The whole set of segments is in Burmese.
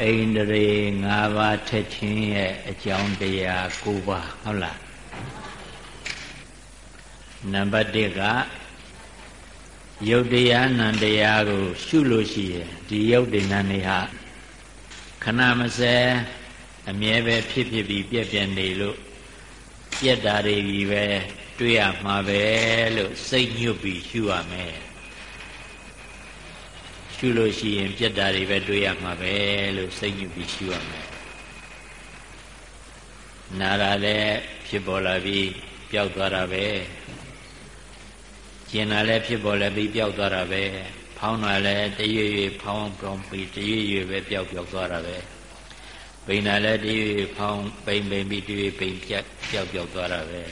အိန္ဒြေ၅ပါးထက်ချင်းရဲ့အကြောင်းတရား၉ပါးဟုတ်လားနံပါတ်1ကယုတ်တရားနံတရားကိုရှုလို့ရှိရင်ဒီယုတ်တရားနေဟာခဏမစဲအမြဲပဲဖြစ်ဖြစ်ပြီးပြက်ပြက်နေလို့ပြက်တာတွေကြီးပဲတွေ့ရမှာပဲလို့စိတ်ညွတ်ပြီးရှုရမယ် ရှုလို့ရှိရင် ပြက်တာတွေပဲတွေ့ရမှာပဲလို့စိတ်ညွတ်ပြီးရှုရမယ်နာတာလည်းဖြစ်ပေါ်လာပြီးပျောက်သွားတာပဲကျင်တာလည်းဖြစ်ပေါ်လာပြီးပျောက်သွားတာပဲဖောင်းတာလည်းတရွေ့ရွေ့ဖောင်းပြောင်းပြီးတရွေ့ရွေ့ပဲပျောက်ပျောက်သွားတာပဲပိန်တာလည်းတရွေ့ဖောင်းပိန်ပိန်ပြီးတရွေ့ပိန်ပြတ်ပျောက်ပျောက်သွားတာပဲ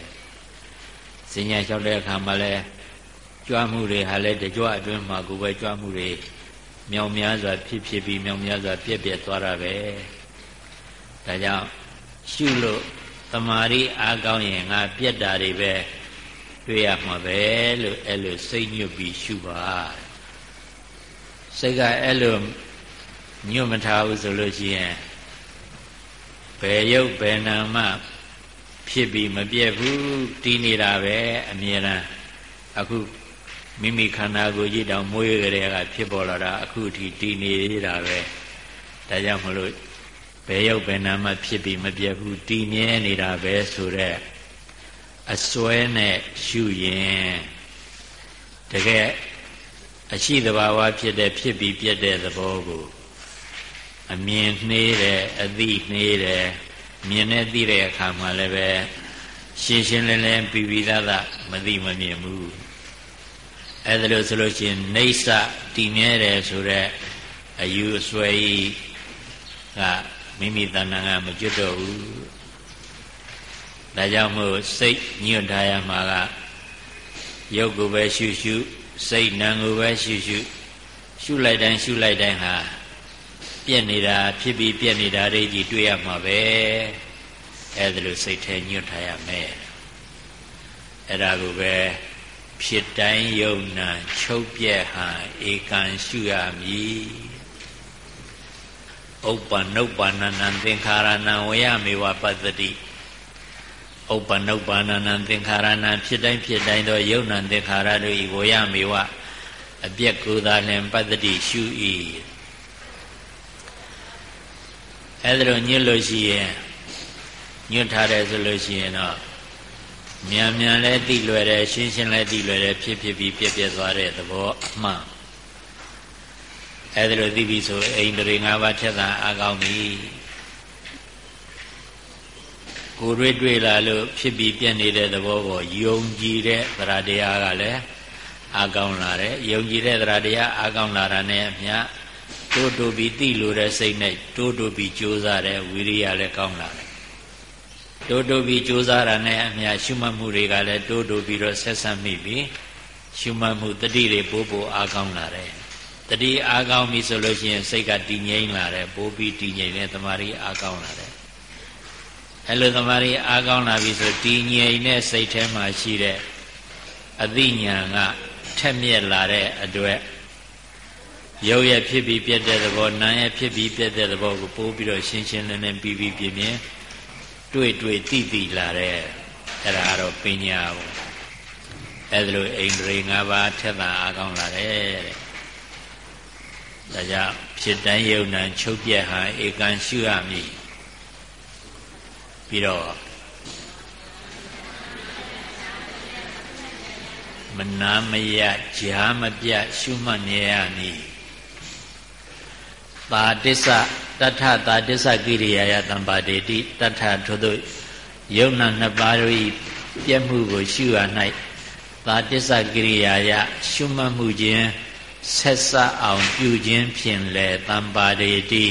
စဉ္ညာလျှောက်တဲ့အခါမှာလည်းကြွားမှုတွေဟာလည်းတကြွအတွင်းမှာကိုယ်ပဲကြွားမှုတွေ မြောင်များစွာဖြစ်ဖြစ်ပြီးမြောင်များစွာပြက်ပြက်သွားတာပဲဒါကြောင့်ရှုလို့တမာရီအားကောင်းရင်ငါပြက်တာတွေပဲတွေ့ရမှာပဲလို့အဲ့လိုစိတ်ညွတ်ပြီးရှုပါစိတ်ကအဲ့လိုညွတ်မထားဘူးဆိုလို့ရှိရင်ဘယ်ရုပ်ဘယ်နာမှဖြစ်ပြီးမပြည့်ဘူးတည်နေတာပဲအမြဲတမ်းအခု မိမိခန္ဓာကိုယ်ကြီးတောင်မွေးကြတဲ့ကဖြစ်ပေါ်လာတာအခုထိတည်နေတာပဲဒါကြောင့်မလို့ဘယ်ရုပ်ဘယ်နာမှဖြစ်ပြီးမပြည့်ဘူးတည်မြဲနေတာပဲဆိုတော့အစွဲနဲ့ရှုရင်တကယ်အရှိတဘာဝဖြစ်တဲ့ဖြစ်ပြီးပြတ်တဲ့သဘောကိုအမြင်နှေးတယ်အသိနှေးတယ်မြင်နဲ့သိတဲ့အခါမှာလည်းပဲရှင်းရှင်းလင်းလင်းပြီးပြီးသားသားမသိမမြင်ဘူး အဲဒါလို့ဆိုလို့ရှိရင်နေဆတည်မြဲတယ်ဆိုတော့အယူအဆွဲကြီးကမိမိတဏ္ဍာကမကျွတ်တော့ဘူးဒါကြောင့်မို့စိတ်ညွတ်ထားရမှာကရုပ်ကိုပဲရှုရှုစိတ်နံကိုပဲရှုရှုရှုလိုက်တိုင်းရှုလိုက်တိုင်းဟာပြက်နေတာဖြစ်ပြီးပြက်နေတာတွေကြီးတွေ့ရမှာပဲအဲဒါလို့စိတ်ထဲညွတ်ထားရမယ်အဲ့ဒါကိုပဲ ဖြစ်တိုင်းယုံနာချုပ်ပြက်ဟာဧကံရှုရမည်ဥပ္ပနုပ္ပန္နံသင်္ခါရဏံဝယမေဝပတ္တိဥပ္ပနုပ္ပန္နံသင်္ခါရဏံဖြစ်တိုင်းဖြစ်တိုင်းသောယုံနာသင်္ခါရတို့ဤဝယမေဝအပြက်ကိုယ်သာလင်ပတ္တိရှု၏အဲဒါလိုညွတ်လို့ရှိရင်ညွတ်ထားတယ်ဆိုလို့ရှိရင်တော့ မြန်မြန်လဲသိလွယ်တယ်ရှင်းရှင်းလဲသိလွယ်တယ်ဖြစ်ဖြစ်ပြီးပြက်ပြက်သွားတဲ့သဘောအမှန်အဲဒါလိုသိပြီဆိုအိန္ဒြေ၅ပါးထက်သာအကောင်းပြီကိုတွေ့တွေ့လာလို့ဖြစ်ပြီးပြက်နေတဲ့သဘောကိုယုံကြည်တဲ့သရတရားကလည်းအကောင်းလာတယ်ယုံကြည်တဲ့သရတရားအကောင်းလာတာနဲ့အမျှတိုးတိုးပြီးသိလို့တဲ့စိတ်နဲ့တိုးတိုးပြီးကြိုးစားတဲ့ဝိရိယလည်းကောင်းလာတယ် တိုးတိုးပြီးကြိုးစားတာနဲ့အမျှရှုမှတ်မှုတွေကလည်းတိုးတိုးပြီးတော့ဆက်ဆက်မိပြီးရှုမှတ်မှုတတိတွေပိုးပိုးအားကောင်းလာတယ်တတိအားကောင်းပြီဆိုလို့ရှိရင်စိတ်ကတည်ငြိမ်လာတယ်ပိုးပြီးတည်ငြိမ်တဲ့တမာရီအားကောင်းလာတယ်အဲလိုတမာရီအားကောင်းလာပြီဆိုတည်ငြိမ်တဲ့စိတ်ထဲမှာရှိတဲ့အသိဉာဏ်ကထက်မြက်လာတဲ့အတွက်ရုပ်ရဖြစ်ပြီးပြတ်တဲ့သဘောနာရဖြစ်ပြီးပြတ်တဲ့သဘောကိုပိုးပြီးတော့ရှင်းရှင်းလင်းလင်းပြီးပြီးပြင်းပြင်း တွေ့တွေ့သိသိလာတဲ့အဲ့ဒါကတော့ပညာပေါ့အဲ့ဒါလိုအိန္ဒြေ၅ပါးထက်သာအကောင်းလာတယ်တဲ့ဒါကြောင့်ဖြစ်တိုင်းယုံနံချုပ်ပြက်ဟာဧကံရှုရမည်ပြီးတော့မနာမယကြာမပြရှုမှတ်နေရမည် သာတစ္ဆတထသာတစ္ဆကိရိယာယတံပါတေတိတထထို့သောယုံနာနှစ်ပါးတို့၏ပြည့်မှုကိုရှုရ၌သာတစ္ဆကိရိယာယရှုမှတ်မှုခြင်းဆက်စပ်အောင်ပြုခြင်းဖြင့်လေတံပါတေတိ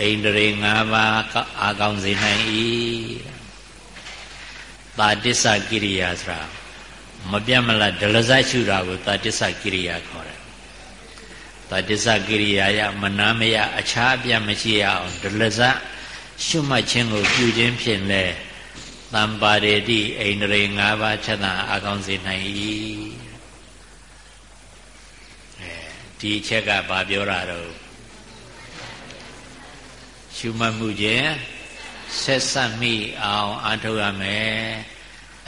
ဣန္ဒြေ၅ပါးအာကောင်းစေနိုင်၏သာတစ္ဆကိရိယာဆိုတာမပြတ်မလတ်ဒလဇတ်ရှုတာကိုသာတစ္ဆကိရိယာခေါ်တယ် တတ္တစကိရိယာယမနာမယအခြားအပြတ်မရှိရအောင်ဒလဇရှုမှတ်ခြင်းကိုပြုခြင်းဖြင့်လဲတံပါရေတိအိန္ဒြေ၅ပါးချက်သာအကောင်းစေနိုင်၏အဲဒီချက်ကဘာပြောတာတော့ရှုမှတ်မှုခြင်းဆက်ဆက်မိအောင်အားထုတ်ရမယ်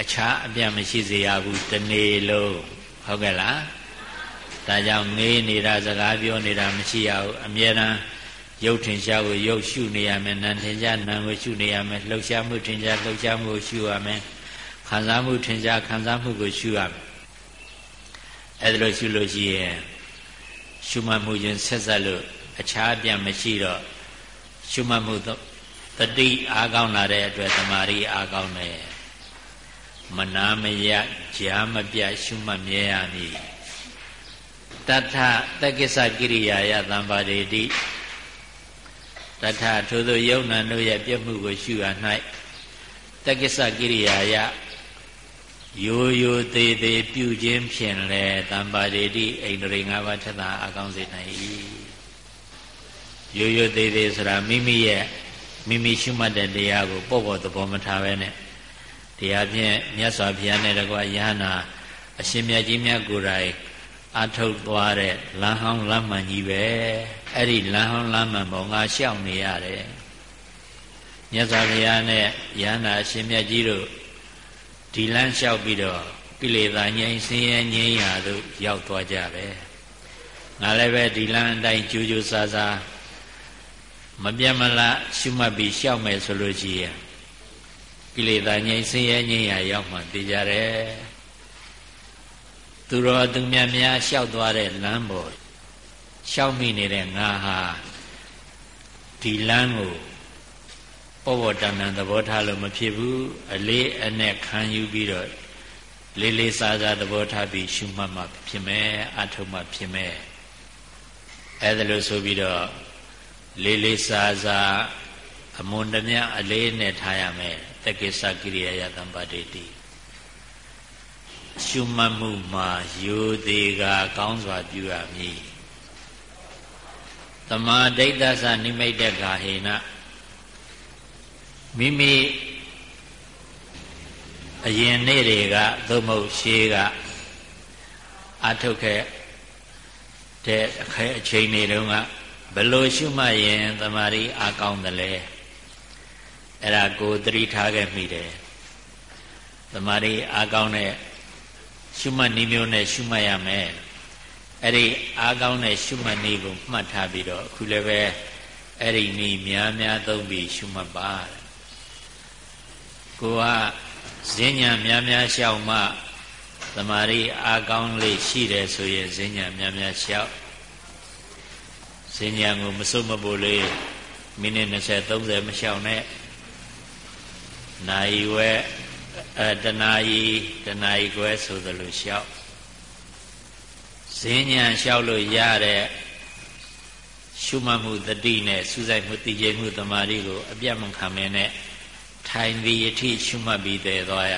အခြားအပြတ်မရှိစေရဘူးတနေ့လုံးဟုတ်ကဲ့လား ဒါကြောင့်ငေးနေတာစကားပြောနေတာမရှိရဘူးအမြဲတမ်းရုပ်ထင်ရှားကိုရုပ်ရှုနေရမယ်နာမ်ထင်ရှားနာမ်ကိုရှုနေရမယ်လှုပ်ရှားမှုထင်ရှားလှုပ်ရှားမှုကိုရှုရမယ်ခံစားမှုထင်ရှားခံစားမှုကိုရှုရမယ်အဲ့ဒါလို့ရှုလို့ရှိရင်ရှုမှတ်မှုချင်းဆက်ဆက်လို့အခြားပြန်မရှိတော့ရှုမှတ်မှုတတိအားကောင်းလာတဲ့အတွက်တမာရီအားကောင်းတယ်မနာမယကြာမပြရှုမှတ်မြဲရမည် တထတက္ကိစ္စကိရိယာယသံပါတိတိတထထိုသို့ယုံနာတို့ရဲ့ပြည့်မှုကိုရှုရ၌တက္ကိစ္စကိရိယာယရိုးရိုးသေးသေးပြုခြင်းဖြင့်လေတံပါတိတိအိန္ဒြေ၅ပါးထက်သာအကောင်းစေနိုင်၏ရိုးရိုးသေးသေးဆိုတာမိမိရဲ့မိမိရှုမှတ်တဲ့တရားကိုပေါ့ပေါ့သဘောမထားပဲနဲ့တရားဖြင့်မြတ်စွာဘုရားနဲ့တကွာယဟနာအရှင်မြတ်ကြီးမြတ်ကိုယ်တိုင် အထုတ်သွားတဲ့လမ်းဟောင်းလမ်းမှန်ကြီးပဲအဲ့ဒီလမ်းဟောင်းလမ်းမှန်ပေါ်ငါရှောက်နေရတယ်မြတ်စွာဘုရားနဲ့ယဟနာအရှင်မြတ်ကြီးတို့ဒီလမ်းလျှောက်ပြီးတော့ကိလေသာငြိမ်းဆင်းရဲငြိမ်းရာသို့ရောက်သွားကြတယ်ငါလည်းပဲဒီလမ်းအတိုင်းကြိုးကြိုးစားစားမပြတ်မလားရှုမှတ်ပြီးရှောက်မယ်ဆိုလို့ရှိရင်ကိလေသာငြိမ်းဆင်းရဲငြိမ်းရာရောက်မှသိကြတယ် သူတော်သူမြတ်များလျှောက်သွားတဲ့လမ်းပေါ်လျှောက်မိနေတဲ့ငါဟာဒီလမ်းကိုပေါ်ပေါ်တန်တန်သဘောထားလို့မဖြစ်ဘူးအလေးအနက်ခံယူပြီးတော့လေးလေးစားစားသဘောထားပြီးရှုမှတ်မှဖြစ်မယ်အထုမှဖြစ်မယ်အဲဒါလို့ဆိုပြီးတော့လေးလေးစားစားအမွန်တမြအလေးနဲ့ထားရမယ်တက္ကိစ္စကိရိယာယတံပါတိတိ ရှုမှတ်မှုမှာယူသေးကကောင်းစွာပြုရမည်သမာဓိဋ္ဌသနိမိတ်တဂါဟေနမိမိအရင်နေ့တွေကသို့မဟုတ်ရှေးကအထုတ်ခဲ့တဲ့အခဲအချိန်တွေတုန်းကဘလို့ရှုမှတ်ရင်သမာဓိအကောင်းတယ်လဲအဲ့ဒါကိုသတိထားခဲ့မိတယ်သမာဓိအကောင်းတဲ့ ရှုမှတ်နည်းမျိုးနဲ့ရှုမှတ်ရမယ်အဲ့ဒီအားကောင်းတဲ့ရှုမှတ်နည်းကိုမှတ်ထားပြီးတော့အခုလည်းပဲအဲ့ဒီနည်းများများသုံးပြီးရှုမှတ်ပါကိုကဈဉ္ညာများများရှောက်မှသမာဓိအားကောင်းလေးရှိတယ်ဆိုရင်ဈဉ္ညာများများရှောက်ဈဉ္ညာကိုမစွတ်မပိုးလေးမိနစ်20 30မရှောက်နဲ့နိုင်ဝဲ အဲတနာရီတနာရီခွဲဆိုသလိုလျှောက်ဈဉ္ညာလျှောက်လို့ရတဲ့ရှုမှတ်မှုတတိနဲ့စူးစိုက်မှုတည်ကြည်မှုတမာရီကိုအပြတ်မခံမင်းနဲ့ထိုင်သည်အထိရှုမှတ်ပြီးတည်သွားရ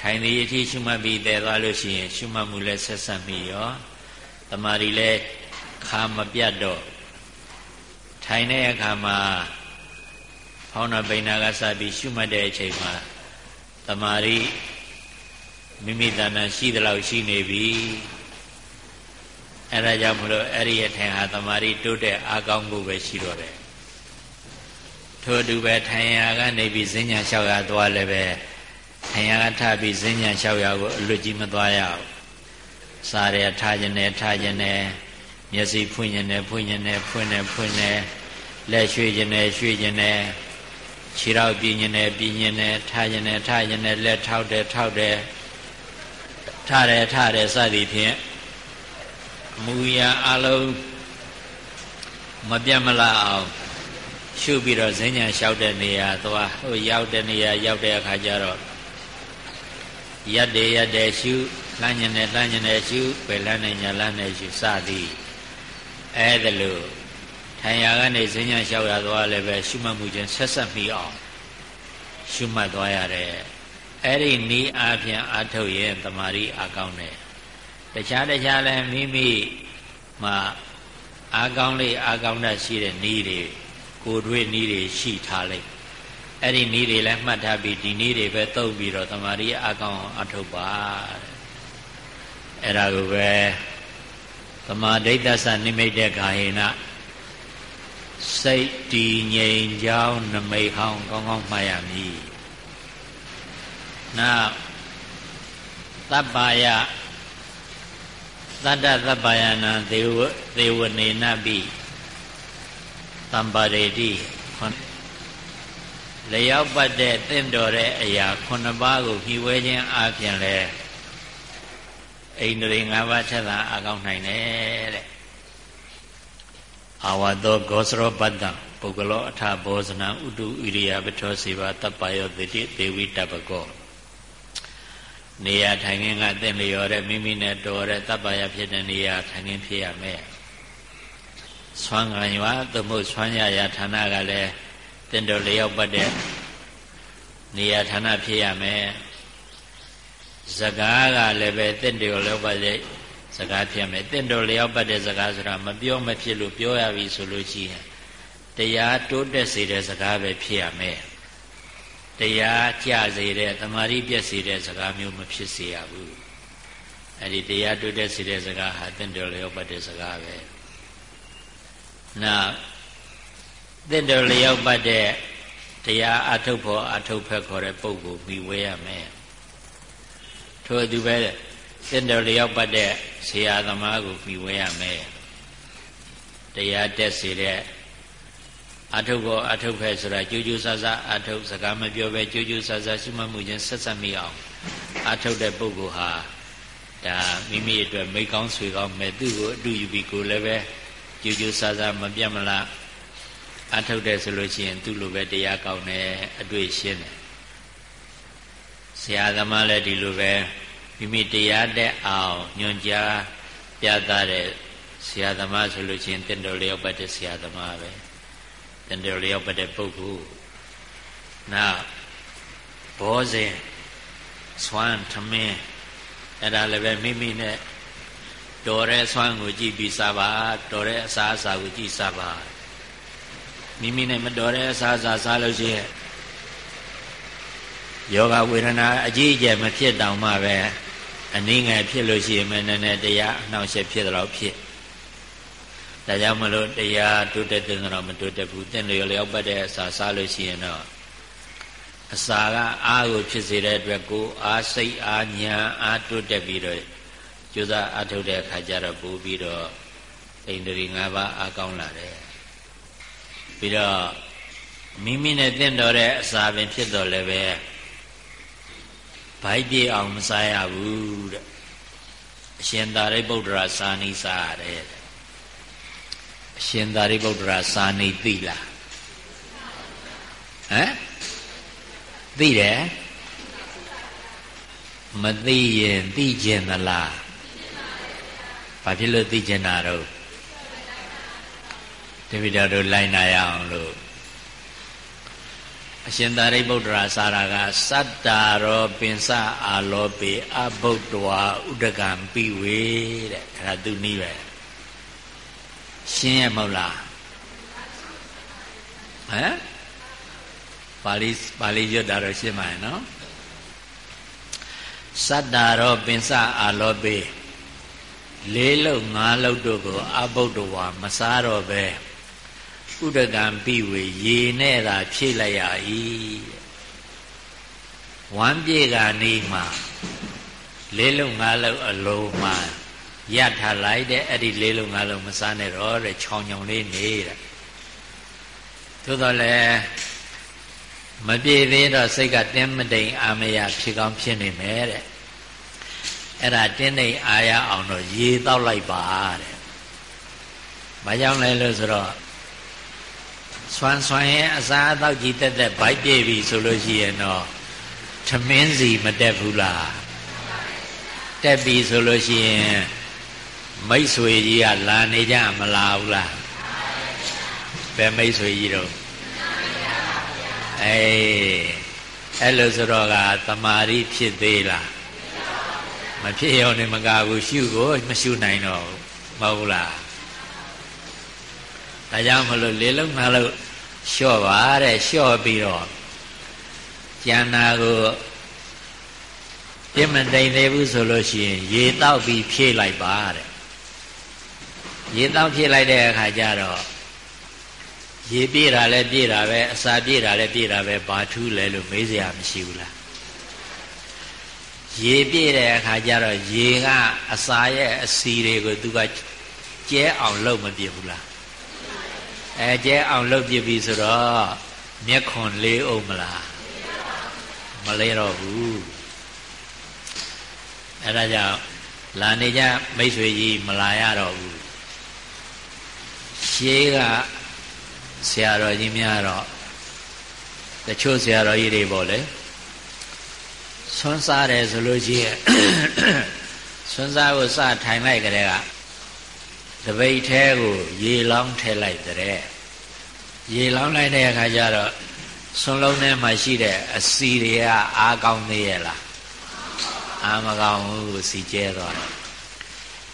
ထိုင်သည်အထိရှုမှတ်ပြီးတည်သွားလို့ရှိရင် ရှုမှတ်မှုလည်းဆက်ဆက်မိရောတမာရီလည်းခါမပြတ်တော့ထိုင်တဲ့အခါမှာ ဖောင်းနာပိဏကစပြီးရှုမှတ်တဲ့အချိန်မှာတမာရီမိမိတဏ္ဍာရှိသလောက်ရှိနေပြီအဲဒါကြောင့်မလို့အဲ့ဒီအထင်ဟာတမာရီတိုးတဲ့အာကောင်းမှုပဲရှိတော့တယ်ထို့အတူပဲထိုင်ရာကနေပြီးဈဉ္ညာလျှောက်ရသွားလည်းပဲထိုင်ရာကထပြီးဈဉ္ညာလျှောက်ရကိုအလွတ်ကြီးမသွားရအောင်စားရထားခြင်းနဲ့ထားခြင်းနဲ့မျက်စိဖွင့်ခြင်းနဲ့ဖွင့်ခြင်းနဲ့ဖွင့်နဲ့ဖွင့်နဲ့လက်ရွှေ့ခြင်းနဲ့ရွှေ့ခြင်းနဲ့ ခြေထောက်ပြင်းခြင်းနဲ့ပြင်းခြင်းနဲ့ထားခြင်းနဲ့ထားခြင်းနဲ့လက်ထောက်တယ်ထောက်တယ်ထားတယ်ထားတယ်စသည်ဖြင့်မူရာအလုံးမပြတ်မလားအောင်ရှုပြီးတော့ဈဉ္ညာလျှောက်တဲ့နေရာသွားဟိုရောက်တဲ့နေရာရောက်တဲ့အခါကျတော့ရက်တယ်ရက်တယ်ရှုလှမ်းညင်တယ်လှမ်းညင်တယ်ရှုပဲလှမ်းနေညာလှမ်းနေရှုစသည်အဲဒါလို့ ထိုင်ရာကနေဈဉ္ညာလျှောက်ရသွားလည်းပဲရှုမှတ်မှုချင်းဆက်ဆက်မိအောင်ရှုမှတ်သွားရတယ်အဲ့ဒီနီးအားဖြင့်အာထုတ်ရင်တမာရီအာကောင်းတယ်တခြားတခြားလည်းမိမိမှာအာကောင်းလေးအာကောင်းတတ်ရှိတဲ့နီးတွေကိုတွေ့နီးတွေရှိထားလိုက်အဲ့ဒီနီးတွေလည်းမှတ်ထားပြီးဒီနီးတွေပဲတုပ်ပြီးတော့တမာရီအာကောင်းအောင်အထုတ်ပါအဲ့ဒါကိုပဲသမာဓိဋ္ဌသနိမိတ်တဲ့ခာဟေန စိတ်တည်ငြိမ်ကြောင်းနမိတ်ဟောင်းကောင်းကောင်းမှတ်ရမည်နောက်သဗ္ဗယသတ္တသဗ္ဗယနာသေဝသေဝနေနပိတမ္ပါရေတိလျောက်ပတ်တဲ့တင့်တော်တဲ့အရာခုနှစ်ပါးကိုဖြီးဝဲခြင်းအပြင်လဲအိန္ဒြေ၅ပါးချက်သာအကောင်းနိုင်တယ်တဲ့ အာဝတောဂောစရောပတ္တပုဂ္ဂလောအထဘောဇနဥတုဣရိယပထောစေပါတပ္ပယောတိဒေဝိတပကောနေရာထိုင်ခင်းကတင့်လျော်တဲ့မိမိနဲ့တော်တဲ့တပ္ပယဖြစ်တဲ့နေရာထိုင်ခင်းဖြစ်ရမယ်ဆွမ်းခံရွာသို့မဟုတ်ဆွမ်းရရာဌာနကလည်းတင့်တော်လျောက်ပတ်တဲ့နေရာဌာနဖြစ်ရမယ်စကားကလည်းပဲတင့်တော်လျောက်ပတ်တဲ့ စကားဖြစ်မယ်တင့်တော်လျောက်ပတ်တဲ့စကားဆိုတာမပြောမဖြစ်လို့ပြောရပြီဆိုလို့ရှိရင်တရားတိုးတက်စေတဲ့စကားပဲဖြစ်ရမယ်တရားကြစေတဲ့တမာရီပြည့်စေတဲ့စကားမျိုးမဖြစ်စေရဘူးအဲ့ဒီတရားတိုးတက်စေတဲ့စကားဟာတင့်တော်လျောက်ပတ်တဲ့စကားပဲနောက်တင့်တော်လျောက်ပတ်တဲ့တရားအထုတ်ဖို့အထုတ်ဖက်ခေါ်တဲ့ပုံကိုမိဝဲရမယ်ထို့အတူပဲ တင့်တော်လျောက်ပတ်တဲ့ဆရာသမားကိုမိဝဲရမယ်တရားတက်စေတဲ့အထုတ်ဖို့အထုတ်ဖက်ဆိုတာကြိုးကြိုးဆဆအထုတ်စကားမပြောပဲကြိုးကြိုးဆဆရှိမှမှုချင်းဆက်ဆက်မိအောင်အထုတ်တဲ့ပုဂ္ဂိုလ်ဟာဒါမိမိအတွက်မိကောင်းဆွေကောင်းမဲ့သူ့ကိုအတူယူပြီးကိုလည်းပဲကြိုးကြိုးဆဆမပြတ်မလားအထုတ်တယ်ဆိုလို့ရှိရင် သူ့လိုပဲတရားကောင်းတယ်အတွေ့ရှင်းတယ်ဆရာသမားလည်းဒီလိုပဲ မိမိတရားတဲ့အောင်ညွန်ကြားပြသတဲ့ဆရာသမားဆိုလို့ရှိရင်တင်တော်လျောက်ပတ်တဲ့ဆရာသမားပဲတင်တော်လျောက်ပတ်တဲ့ပုဂ္ဂိုလ်နောက်ဘောဇင်ဆွမ်းထမင်းအဲ့ဒါလည်းပဲမိမိနဲ့တော်တဲ့ဆွမ်းကိုကြည့်ပြီးစားပါတော်တဲ့အစားအစာကိုကြည့်စားပါမိမိနဲ့မတော်တဲ့အစားအစာစားလို့ရှိရင်ယောဂဝေဒနာအကြီးအကျယ်မဖြစ်တောင်မှပဲ အနည်းငယ်ဖြစ်လို့ရှိရင်မနည်းနည်းတရားအနှောင့်အယှက်ဖြစ်တော့ဖြစ်ဒါကြောင့်မလို့တရားတိုးတက်တဲ့တော့မတိုးတက်ဘူးတင့်လျော်လျောက်ပတ်တဲ့အစာစားလို့ရှိရင်တော့အစာကအားကိုဖြစ်စေတဲ့အတွက်ကိုအားစိတ်အားညာအားတိုးတက်ပြီးတော့ကြိုးစားအထုတ်တဲ့အခါကျတော့ပို့ပြီးတော့အိန္ဒြေ၅ပါးအားကောင်းလာတယ်ပြီးတော့မိမိနဲ့တင့်တော်တဲ့အစာပင်ဖြစ်တော်လည်းပဲ ဘိုက်ပြေအောင်မစားရဘူးတဲ့အရှင်သာရိပုတ္တရာစာနိစားရတယ်အရှင်သာရိပုတ္တရာစာနိသိလားဟမ်သိတယ်မသိရင်သိကျင်သလားဘာဖြစ်လို့သိကျင်တာတော့တပိတော်တို့လိုက်နာရအောင်လို့ အရှင်သာရိပုတ္တရာစာရာကစတ္တာရောပင်စအာလောပေအဘုဒ္ဓဝါဥဒကံပိဝေတဲ့အဲ့ဒါသူနည်းပဲရှင်းရမဟုတ်လားဟမ်ပါဠိပါဠိရွတ်တာတော့ရှင်းပါရဲ့နော်စတ္တာရောပင်စအာလောပေလေးလုံးငါးလုံးတို့ကိုအဘုဒ္ဓဝါမစားတော့ပဲ ဥဒကံပိဝေရေနဲ့သာဖြည့်လိုက်ရ၏ဝမ်းပြေကနေမှလေးလုံးငါးလုံးအလုံးမှရထားလိုက်တဲ့အဲ့ဒီလေးလုံးငါးလုံးမစားနဲ့တော့တဲ့ချောင်ချောင်လေးနေတဲ့သို့တော်လည်းမပြေသေးတော့စိတ်ကတင်းမတိမ်အာမရဖြစ်ကောင်းဖြစ်နေမယ်တဲ့အဲ့ဒါတင်းတိမ်အာရအောင်တော့ရေတောက်လိုက်ပါတဲ့။ဘာကြောင့်လဲလို့ဆိုတော့ ဆွမ်းဆွမ်းရဲ့အစာအသောက်ကြီးတက်တက်ဗိုက်ပြေပြီဆိုလို့ရှိရင်တော့ထမင်းစီမတက်ဘူးလားတက်ပြီဆိုလို့ရှိရင်မိတ်ဆွေကြီးကလာနေကြမလားဘူးလားဘယ်မိတ်ဆွေကြီးတော့အေးအဲ့လိုဆိုတော့ကတမာရီဖြစ်သေးလားမဖြစ်ရောနေမကဘူးရှုကိုမရှုနိုင်တော့မဟုတ်လား ဒါကြောင့်မလို့လေးလုံးနှလုံးလျှော့ပါတဲ့လျှော့ပြီးတော့ကျန်နာကိုပြမတိန်သေးဘူးဆိုလို့ရှိရင် ရေတောက်ပြီးဖြည့်လိုက်ပါတဲ့ရေတောက်ဖြည့်လိုက်တဲ့အခါကျတော့ရေပြေးတာလည်းပြေးတာပဲအစာပြေးတာလည်းပြေးတာပဲဘာထူးလဲလို့မေးစရာမရှိဘူးလားရေပြည့်တဲ့အခါကျတော့ရေကအစာရဲ့အစီတွေကိုသူကကျဲအောင်လှုပ်မပြစ်ဘူးလား အဲကျဲအောင်လှုပ်ပြစ်ပြီဆိုတော့မျက်ခွန်လေးအောင်မလားမလဲတော့ဘူးအဲဒါကြောင့်လာနေကြမိတ်ဆွေကြီးမလာရတော့ဘူးရှေးကဆရာတော်ကြီးများတော့တချို့ဆရာတော်ကြီးတွေပေါ့လေဆွန်းစားတယ်ဆိုလို့ရှိရင်ဆွန်းစားကိုစထိုင်လိုက်ကြတဲ့ကတပိတ်ထဲကို ရေလောင်းထည့်လိုက်တဲ့ ရေလောင်းလိုက်တဲ့အခါကျတော့ဆွန်းလုံးထဲမှာရှိတဲ့အစီတွေကအားကောင်းသေးရဲ့လားအာမကောင်းဘူးစီကျဲသွားတယ်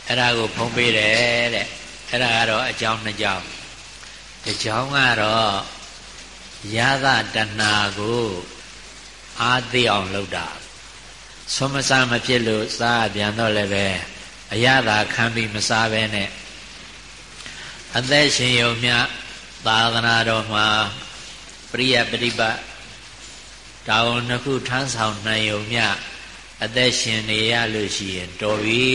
အဲ့ဒါကိုဖုံးပေးတယ်တဲ့အဲ့ဒါကတော့အကြောင်းနှစ်ကြောင်းတစ်ကြောင်းကတော့ရသတဏှာကိုအာသိအောင်လုပ်တာဆွမစားမဖြစ်လို့စားပြန်တော့လည်းပဲအရသာခံပြီးမစားဘဲနဲ့အသက်ရှင်ယုံမြ သာသနာတော်မှာပရိယပฏิပတ်တာဝန်နှစ်ခုထမ်းဆောင်နိုင်ယုံမြအသက်ရှင်နေရလို့ရှိရင်တော်ပြီ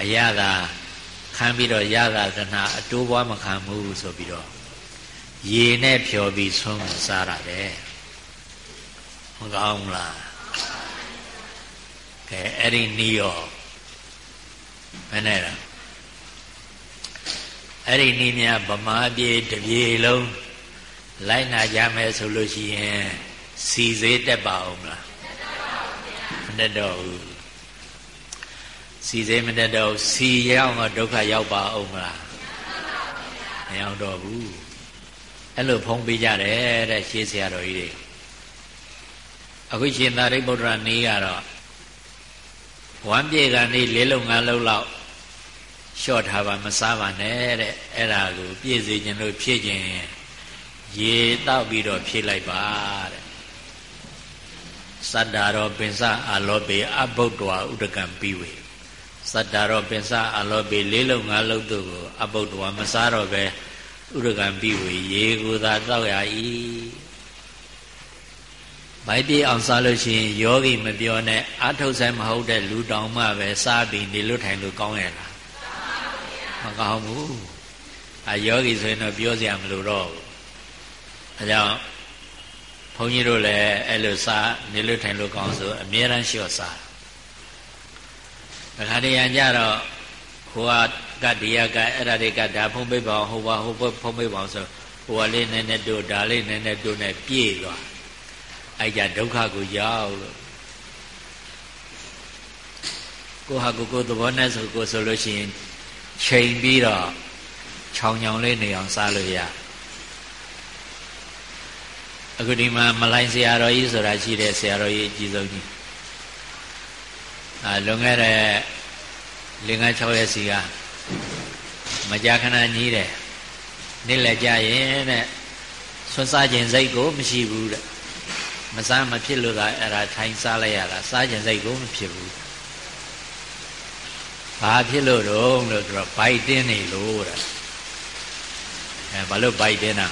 အရသာခံပြီးတော့ရသာသနာအတိုးပွားမခံဘူးဆိုပြီးတော့ရေနဲ့ဖြော်ပြီးဆုံးစားတာလေမကောင်းလားကဲအဲ့ဒီနီးရောဘယ်နဲ့လဲ အဲ့ဒီနီးများဗမာပြည်တပြေလုံးလိုက်နာကြမယ်ဆိုလို့ရှိရင်စီစေးတက်ပါအောင်လားမတက်တော့ဘူးစီစေးမတက်တော့စီရောက်တော့ဒုက္ခရောက်ပါအောင်လားမရောက်တော့ဘူးအဲ့လိုဖုံးပေးကြတယ်တဲ့ရှေးဆရာတော်ကြီးတွေအခုရှင်သာရိပုတ္တရာနေကတော့ဝမ်းပြေကနေလေးလုံးငါးလုံးလောက် လျှော့ထားပါမစားပါနဲ့တဲ့အဲ့ဒါကိုပြည့်စေခြင်းလို့ဖြည့်ခြင်းရေတောက်ပြီးတော့ဖြည့်လိုက်ပါတဲ့စတ္တာရောပင်စအာလောပေအဘုဒ္ဓဝဥဒကံပြီးဝေစတ္တာရောပင်စအာလောပေလေးလုံးငါးလုံးတို့ကိုအဘုဒ္ဓဝမစားတော့ပဲဥဒကံပြီးဝေရေကိုသာတောက်ရ၏မိုက်ပြေအောင်စားလို့ရှိရင်ယောဂီမပြောနဲ့အာထုတ်ဆိုင်မဟုတ်တဲ့လူတောင်မှပဲစားပြီးနေလို့ထိုင်လို့ကောင်းရဲ့လား မကောင်းဘူးအယောဂီဆိုရင်တော့ပြောစရာမလိုတော့ဘူးအဲကြောင့်ဘုန်းကြီးတို့လည်းအဲ့လိုစားနေလို့ထိုင်လို့ကောင်းဆိုအမြဲတမ်းလျှော့စားအခါတရံကြတော့ဟိုကကဒီယကအဲ့ဒါတွေကဒါဖုံးပိတ်ပါဟိုပါဟိုဖုံးပိတ်ပါဆိုဟိုကလေးနည်းနည်းတို့ဒါလေးနည်းနည်းတို့နဲ့ပြေးသွားအဲ့ကြဒုက္ခကိုရောက်လို့ကိုဟာကိုကိုသဘောနဲ့ဆိုကိုဆိုလို့ရှိရင် ချိန်ပြီးတော့ခြောင်ချောင်လေးနေအောင်စားလို့ရအခုဒီမှာမလိုင်းဆရာတော်ကြီးဆိုတာရှိတယ်ဆရာတော်ကြီးအကြီးဆုံးကြီးအာလွန်ခဲ့တဲ့လင်္ကာ6ရက်စီကမကြာခဏကြီးတယ်နေ့လည်းကြရင်တဲ့ဆွစားခြင်းစိတ်ကိုမရှိဘူးတဲ့မစားမဖြစ်လို့သာအဲ့ဒါထိုင်စားလိုက်ရတာစားခြင်းစိတ်ကိုမဖြစ်ဘူး ဘာဖြစ်လို့တော့လို့ဆိုတော့ဘိုက်တင်းနေလို့တဲ့အဲဘာလို့ဘိုက်တင်းတာ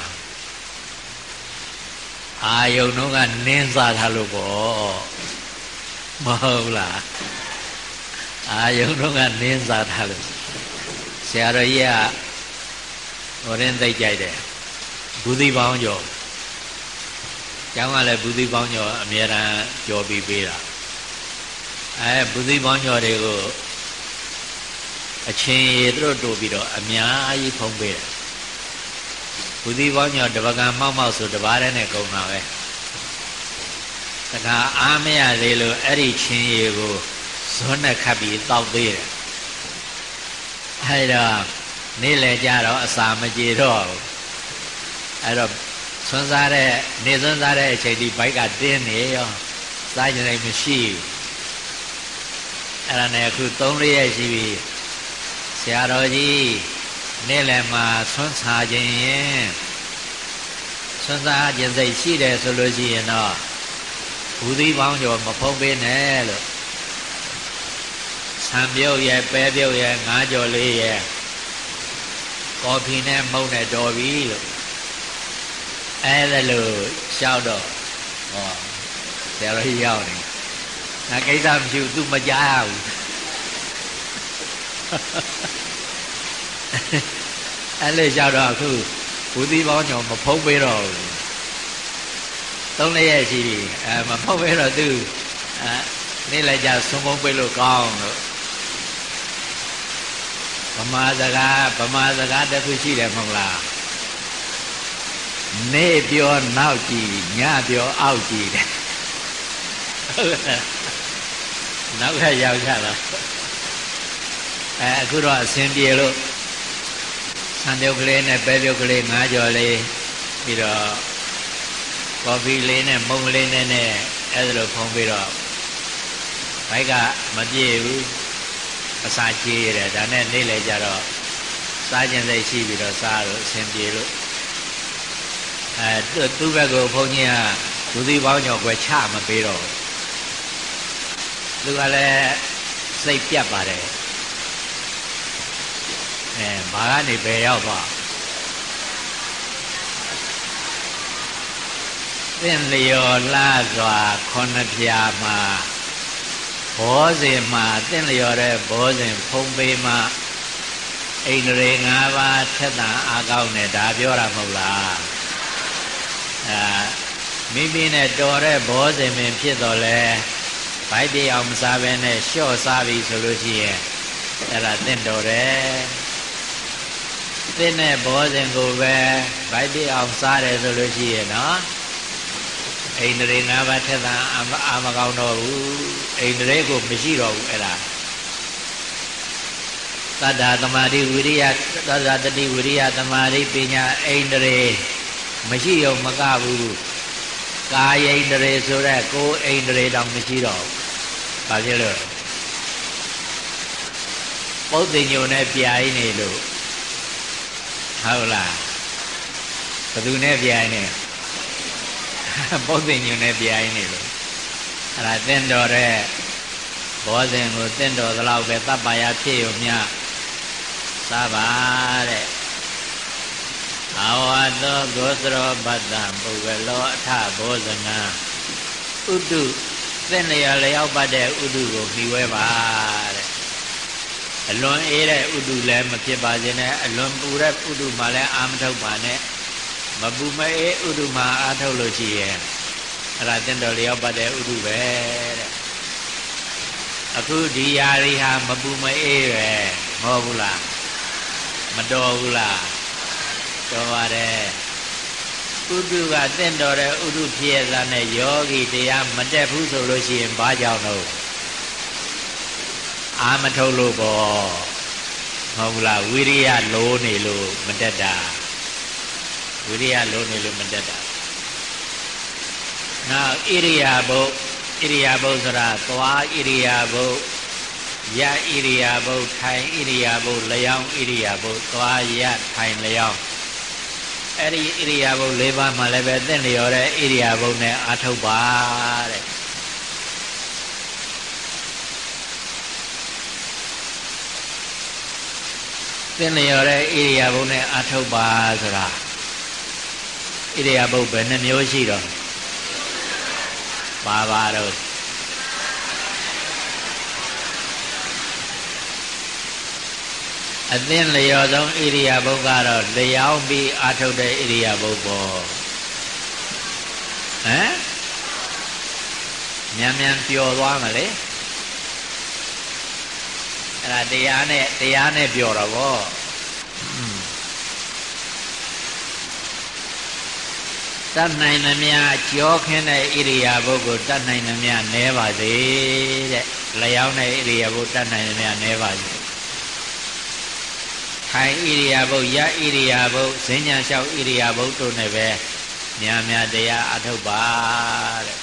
အာယုံတော့ကနင်းစားထားလို့ပေါ့မဟုတ်လားအာယုံတော့ကနင်းစားထားလို့ဆရာတော်ကြီးကဟိုရင်သိကြိုက်တယ်ဘူးသီပေါင်းကျော်ကျောင်းကလည်းဘူးသီပေါင်းကျော်အများရန်ကြော်ပြီးပေးတာအဲဘူးသီပေါင်းကျော်တွေကို အချင်းရေသူတို့တို့ပြီးတော့အများကြီးဖုံးပေးတယ်ဘူးသီပေါင်းကျော်တပကံမောက်မောက်ဆိုတပားတည်းနဲ့ကုန်တာပဲတခါအားမရသေးလို့အဲ့ဒီချင်းရေကိုဇွန်းနဲ့ခတ်ပြီးတောက်သေးတယ်အဲ့တော့နေ့လည်ကြတော့အစာမကြေတော့ဘူးအဲ့တော့ဆွမ်းစားတဲ့နေဆွမ်းစားတဲ့အချိန်ဒီဘိုက်ကတင်းနေရောစားကြနိုင်မရှိဘူးအဲ့ဒါနဲ့အခု3ရက်ရှိပြီဆ ရာတော်ကြီးနေ့လယ်မှာဆွမ်းစားခြင်းရင်ဆွမ်းစားခြင်းစိတ်ရှိတယ်ဆိုလို့ရှိရင်တော့ဘူးသီးပေါင်းကျော်မဖုံးပေးနဲ့လို့ဆံပြုတ်ရဲ့ပဲပြုတ်ရဲ့ငါးကြော်လေးရဲ့ကော်ဖီနဲ့မုန့်နဲ့တော်ပြီလို့အဲဒါလို့ရှောက်တော့ဟောဆရာတော်ကြီးရောက်နေငါကိစ္စမရှိဘူး तू မကြားရဘူး အဲ့လေလျှောက်တော့အခုဘူသီပေါင်းညောမဖုံးပေးတော့ဘူးသုံးလေးရက်ရှိပြီအဲမဖုံးပေးတော့သူအဲနေ့လိုက်ကြဆုံးဖုံးပေးလို့ကောင်းလို့ဗမာစကားဗမာစကားတစ်ခုရှိတယ်မဟုတ်လားနေပြောနောက်ကြည့်ညပြောအောက်ကြည့်တယ်နောက်ခါရောက်ကြလားအဲအခုတော့အစဉ်ပြေလို့ ဆန်ပြုတ်ကလေးနဲ့ပဲပြုတ်ကလေး၅ကြော်လေးပြီးတော့ကော်ဖီလေးနဲ့မုံလေးနဲ့နဲ့အဲဒါလိုဖုံးပြီးတော့ဘိုက်ကမပြေဘူးအစာကြေးရတယ်ဒါနဲ့နေလေကြတော့စားခြင်းစိတ်ရှိပြီးတော့စားလို့အစဉ်ပြေလို့အဲသူ့ဘက်ကိုဘုန်းကြီးကဒုတိပေါင်းကျော်ွယ်ချမပေးတော့သူကလည်းစိတ်ပြတ်ပါတယ် အဲဘာကနေဘယ်ရောက်သွားသင်လျော်လာစွာခုနှစ်ဖြာမှာဘောဇင်မှာသင်လျော်တဲ့ဘောဇင်ဖုံးပေးမှအိန္ဒြေ၅ပါးထက်တာအကောင်းနဲ့ဒါပြောတာမဟုတ်လားအာမိမိနဲ့တော်တဲ့ဘောဇင်ပင်ဖြစ်တော်လဲဗိုက်ပြေအောင်မစားဘဲနဲ့လျှော့စားပြီဆိုလို့ရှိရင်အဲ့ဒါသင့်တော်တယ် သင့်တဲ့ဘောဇင်ကိုပဲဗိုက်ပြေအောင်စားတယ်ဆိုလို့ရှိရင်နော်အိန္ဒြေ၅ပါးထက်တာအာမကောင်းတော့ဘူးအိန္ဒြေကိုမရှိတော့ဘူးအဲ့ဒါသတ္တာသမာဓိဝိရိယသတ္တာတတိဝိရိယသမာဓိပညာအိန္ဒြေမရှိရုံမကဘူးကာယိန္ဒြေဆိုတဲ့ကိုယ်အိန္ဒြေတောင်မရှိတော့ဘူးဘာဖြစ်လို့ပုတ်တင်ညုံနဲ့ပြိုင်နေလို့ ဟုတ်လားဘသူနဲ့ပြိုင်နေပုတ်တင်ညုံနဲ့ပြိုင်နေလို့အဲ့ဒါတင့်တော်တဲ့ဘောဇင်ကိုတင့်တော်သလောက်ပဲတပ်ပါရဖြစ်ရုံမျှစားပါတဲ့အဝါသောဂောသရောပတ္တပုဂ္ဂလောအထဘောဇနာဥတုသင်လျော်လျောက်ပတ်တဲ့ဥတုကိုမှီဝဲပါတဲ့ အလွန်အေးတဲ့ဥတုလည်းမဖြစ်ပါစေနဲ့အလွန်ပူတဲ့ဥတုမှလည်းအာမထုတ်ပါနဲ့မပူမအေးဥတုမှအာထုတ်လို့ရှိရဲ့အဲ့ဒါတင်တော်လျောက်ပတ်တဲ့ဥတုပဲတဲ့အခုဒီຢာတွေဟာမပူမအေးပဲမဟုတ်ဘူးလားမတော်ဘူးလားတော်ပါတယ်ဥဒုကတင့်တော်တဲ့ဥဒုဖြစ်ရတာနဲ့ယောဂီတရားမတက်ဘူးဆိုလို့ရှိရင်ဘာကြောင့်လို့ အာမထုတ်လို့ပေါ့ဟုတ်ဘူးလားဝိရိယလိုးနေလို့မတက်တာဝိရိယလိုးနေလို့မတက်တာနောက်ဣရိယာပုဣရိယာပုဆိုတာသွားဣရိယာပုယဣရိယာပုထိုင်ဣရိယာပုလျောင်းဣရိယာပုသွားယထိုင်လျောင်းအဲ့ဒီဣရိယာပု၄ပါးမှလည်းပဲသင့်လျော်တဲ့ဣရိယာပုနဲ့အာထုတ်ပါတဲ့ သင်လျော်တဲ့ဣရိယာပုနဲ့အာထုတ်ပါဆိုတာဣရိယာပုဘယ်နှမျိုးရှိတော့ပါပါတော့အသင်လျော်ဆုံးဣရိယာပုကတော့လျောင်းပြီးအာထုတ်တဲ့ဣရိယာပုပေါ့ဟမ်မြန်မြန်ပျော်သွားမလဲ အဲ့ဒါတရားနဲ့တရားနဲ့ပျော်တော့ဗောတတ်နိုင်သမျှကြောခင်းတဲ့ဣရိယာပုကိုတတ်နိုင်သမျှနဲပါစေတဲ့လျောင်းတဲ့ဣရိယာပုတတ်နိုင်သမျှနဲပါစေထိုင်ဣရိယာပုရဣရိယာပုဈဉ္ညာလျှောက်ဣရိယာပုတို့နဲ့ပဲများများတရားအထုတ်ပါတဲ့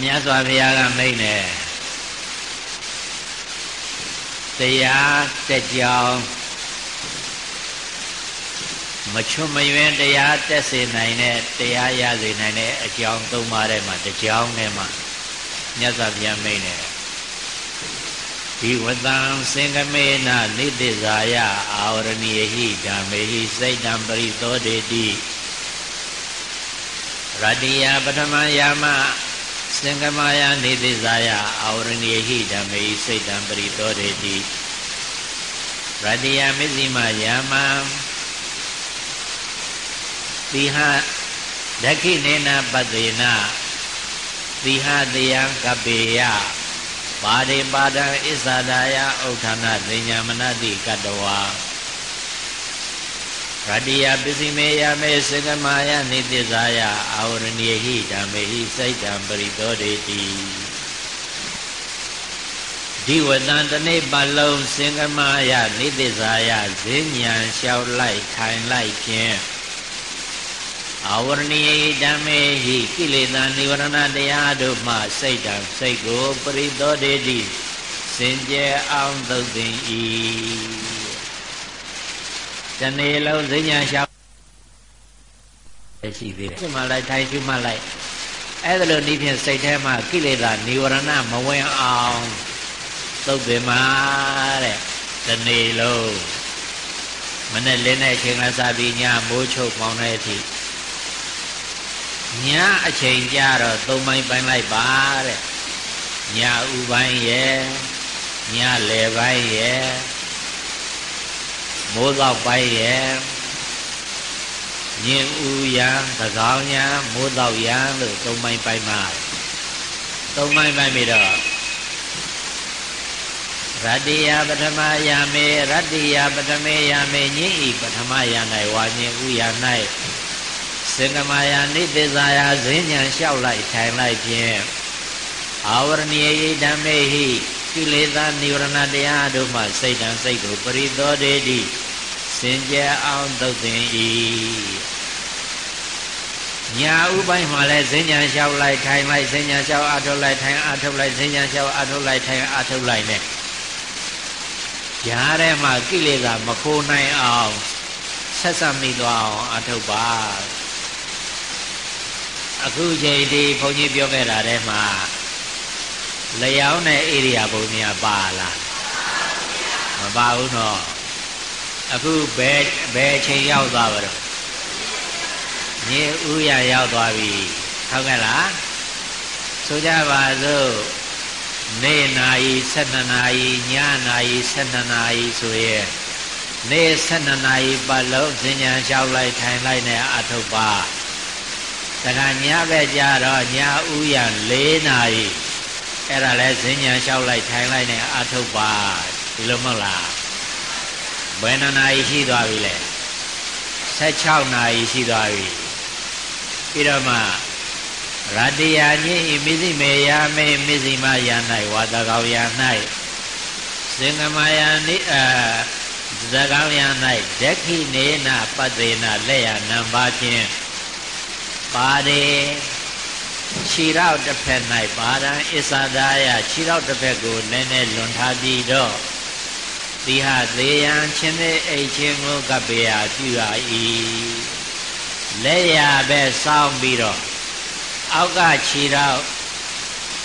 မြတ်စွာဘုရားကမိန့်တယ် တရားတက်ကြောင်းမချွတ်မယွင်းတရားတက်စေနိုင်တဲ့တရားရစေနိုင်တဲ့အကြောင်းသုံးပါးထဲမှာတစ်ကြောင်းထဲမှာမြတ်စွာဘုရားမိန့်တယ်ဒီဝတံစင်ကမေနနိတိဇာယအာဝရဏိဟိဓမ္မေဟိစိတ်တံပရိသောတေတိရတ္တိယပထမယာမ စင်ကမာယနေတိဇာယအာဝရဏိဟိဓမ္မေစိတ်တံပရိသောတေတိရတ္တိယမစ္စည်းမယာမတိဟဒခိနေနပတေနတိဟတယံကပေယပါရိပါဒံဣဇာဒာယဥဋ္ဌာဏသင်ညာမနတိကတဝါ ရတ္တိယပစ္စည်းမေယမေစေကမာယနိတိဇာယအာဝရဏိဟိဓမ္မေဟိစိတ်တံပရိသောတေတိဒီဝတံတနေ့ပတ်လုံးစင်ကမာယနိတိဇာယဈဉ္ဉံလျှောက်လိုက်ထိုင်လိုက်ဖြင့်အာဝရဏိဓမ္မေဟိကိလေသာនិဝရဏတရားတို့မှစိတ်တံစိတ်ကိုပရိသောတေတိစင်ကြယ်အောင်သုတ်သိ၏ တနေ့လုံးဈဉ္ညာရှောက်ရှိသေးတယ်ရှုမှတ်လိုက်ထိုင်ရှုမှတ်လိုက်အဲ့ဒါလိုဤဖြင့်စိတ်ထဲမှာကိလေသာនិဝရဏမဝင်အောင်သုတ်တယ်မှာတဲ့တနေ့လုံးမနဲ့လင်းတဲ့အချိန်ကစပြီးညမိုးချုပ်ပေါင်းတဲ့အထိညအချိန်ကြတော့သုံးပိုင်းပိုင်းလိုက်ပါတဲ့ညဥပိုင်းရဲ့ညလယ်ပိုင်းရဲ့ မိုးတော့ပိုင်းရဲ့ညင်ဥယံသကောင်ယံမိုးတော့ယံလို့သုံးပိုင်းပိုင်းမှာသုံးပိုင်းပိုင်းပြီးတော့ရတ္တိယပထမယာမေရတ္တိယပထမေယာမေညင်ဤပထမယာ၌ဝါညင်ဥယံ၌စေကမာယာနိတိဇာယာဈဉ္ဉံလျှောက်လိုက်ထိုင်လိုက်ဖြင့်အာဝရဏီယဓမ္မေဟိကိလေသာនិဝရဏတရားတို့မှစိတ်တံစိတ်ကိုပရိသောတေတိ စင်ကြယ်အောင်သုတ်သင်၏ညာဥပိုင်းမှာလဲဈဉ္ညာလျှောက်လိုက်ထိုင်လိုက်ဈဉ္ညာလျှောက်အာထုတ်လိုက်ထိုင်အာထုတ်လိုက်ဈဉ္ညာလျှောက်အာထုတ်လိုက်ထိုင်အာထုတ်လိုက်နဲ့ကြားထဲမှာကိလေသာမခိုးနိုင်အောင်ဆက်ဆက်မိသွားအောင်အာထုတ်ပါအခုချိန်ဒီဘုန်းကြီးပြောခဲ့တာထဲမှာလျောင်းတဲ့ဣရိယာပုများပါလားမပါဘူးနော် အခုဘယ်ဘယ်ချိန်ရောက်သွားပါတော့ညဥရရောက်သွားပြီဟုတ်ကဲ့လားဆိုကြပါစို့နေ့နာရီ7နာရီညနာရီ7နာရီဆိုရဲနေ့7နာရီပတ်လုံးဇင်ညာလျှောက်လိုက်ထိုင်လိုက်နဲ့အထုပ်ပါတခါညဘက်ကြတော့ညဥရ4နာရီအဲ့ဒါလဲဇင်ညာလျှောက်လိုက်ထိုင်လိုက်နဲ့အထုတ်ပါဒီလိုမဟုတ်လား ဘယ်နှနာရီရှိသွားပြီလဲ16နာရီရှိသွားပြီပြီးတော့မှရတ္တယာညိမိသိမေယမေမိသိမယ၌ဝါတကောယ၌စင်္ကမယနိအဇဂောယ၌ဒက္ခိနေနပတ္တေနလက်ရနံပါခြင်းပါတယ်ခြေရောက်တစ်ဖက်၌ပါဒံအစ္ဆဒါယခြေရောက်တစ်ဖက်ကိုနည်းနည်းလွန်ထားပြီးတော့ သီဟသေးယံချင်းတဲ့အိတ်ချင်းကိုကပ္ပယပြုရ၏လက်ရပဲစောင်းပြီးတော့အောက်ကခြေရောက်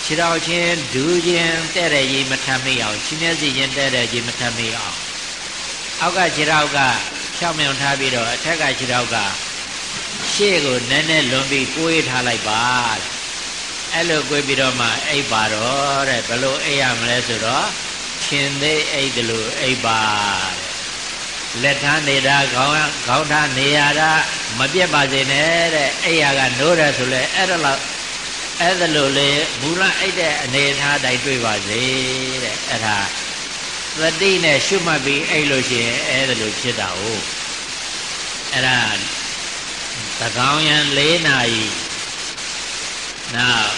ခြေတော်ချင်းဒူးချင်းတဲ့တဲ့ကြီးမထမ်းမိအောင်ခြေမျက်စိချင်းတဲ့တဲ့ကြီးမထမ်းမိအောင်အောက်ကခြေတော်ကဖြောင်းမြောင်ထားပြီးတော့အထက်ကခြေတော်ကရှေ့ကိုနည်းနည်းလွန်ပြီးကိုးထားလိုက်ပါအဲ့လိုကိုးပြီးတော့မှအိပ်ပါတော့တဲ့ဘလို့အိပ်ရမလဲဆိုတော့ ရှင်သေးအိပ်တယ်လို့အိပ်ပါလက်ထမ်းနေတာခေါင်းခေါင်းထားနေရတာမပြတ်ပါစေနဲ့တဲ့အိပ်ရကနိုးတယ်ဆိုလဲအဲ့ဒါလောက်အဲ့ဒါလို့လေမူလအိပ်တဲ့အနေထားတိုင်းတွေ့ပါစေတဲ့အဲ့ဒါသတိနဲ့ရှုမှတ်ပြီးအိပ်လို့ရှိရင်အဲ့ဒါလို့ဖြစ်တာ哦အဲ့ဒါသကောင်ရန်၄နာရီနောက်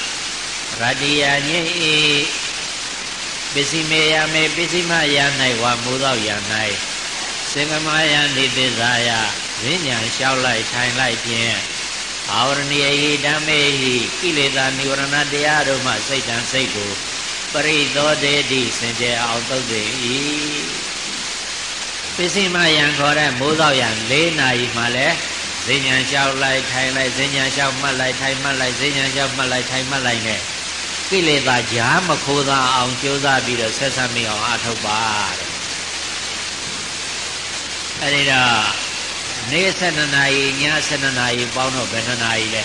ရတ္တိယညိဤ ပစ္စည်းမေယမေပစ္စည်းမယ၌ဝါမိုးသောယ၌စေကမယနိတိဇာယဝိညာဉ်လျှောက်လိုက်ထိုင်လိုက်ဖြင့်အာဝရဏိယိဓမ္မေဟိကိလေသာនិဝရဏတရားတို့မှစိတ်တံစိတ်ကိုပရိသောတေတိစင်ကြယ်အောင်သုတ်စေ၏ပစ္စည်းမယံခေါ်တဲ့မိုးသောယံ၄နာရီမှလည်းဇဉ္ညာလျှောက်လိုက်ထိုင်လိုက်ဇဉ္ညာလျှောက်မှတ်လိုက်ထိုင်မှတ်လိုက်ဇဉ္ညာလျှောက်မှတ်လိုက်ထိုင်မှတ်လိုက်နဲ့ ကိလေသာကြားမခိုးသာအောင်ကြိုးစားပြီးတော့ဆက်ဆက်မိအောင်အထောက်ပါတဲ့အဲဒီတော့နေ့7နာရီည7နာရီပေါင်းတော့ဘယ်နှနာရီလဲ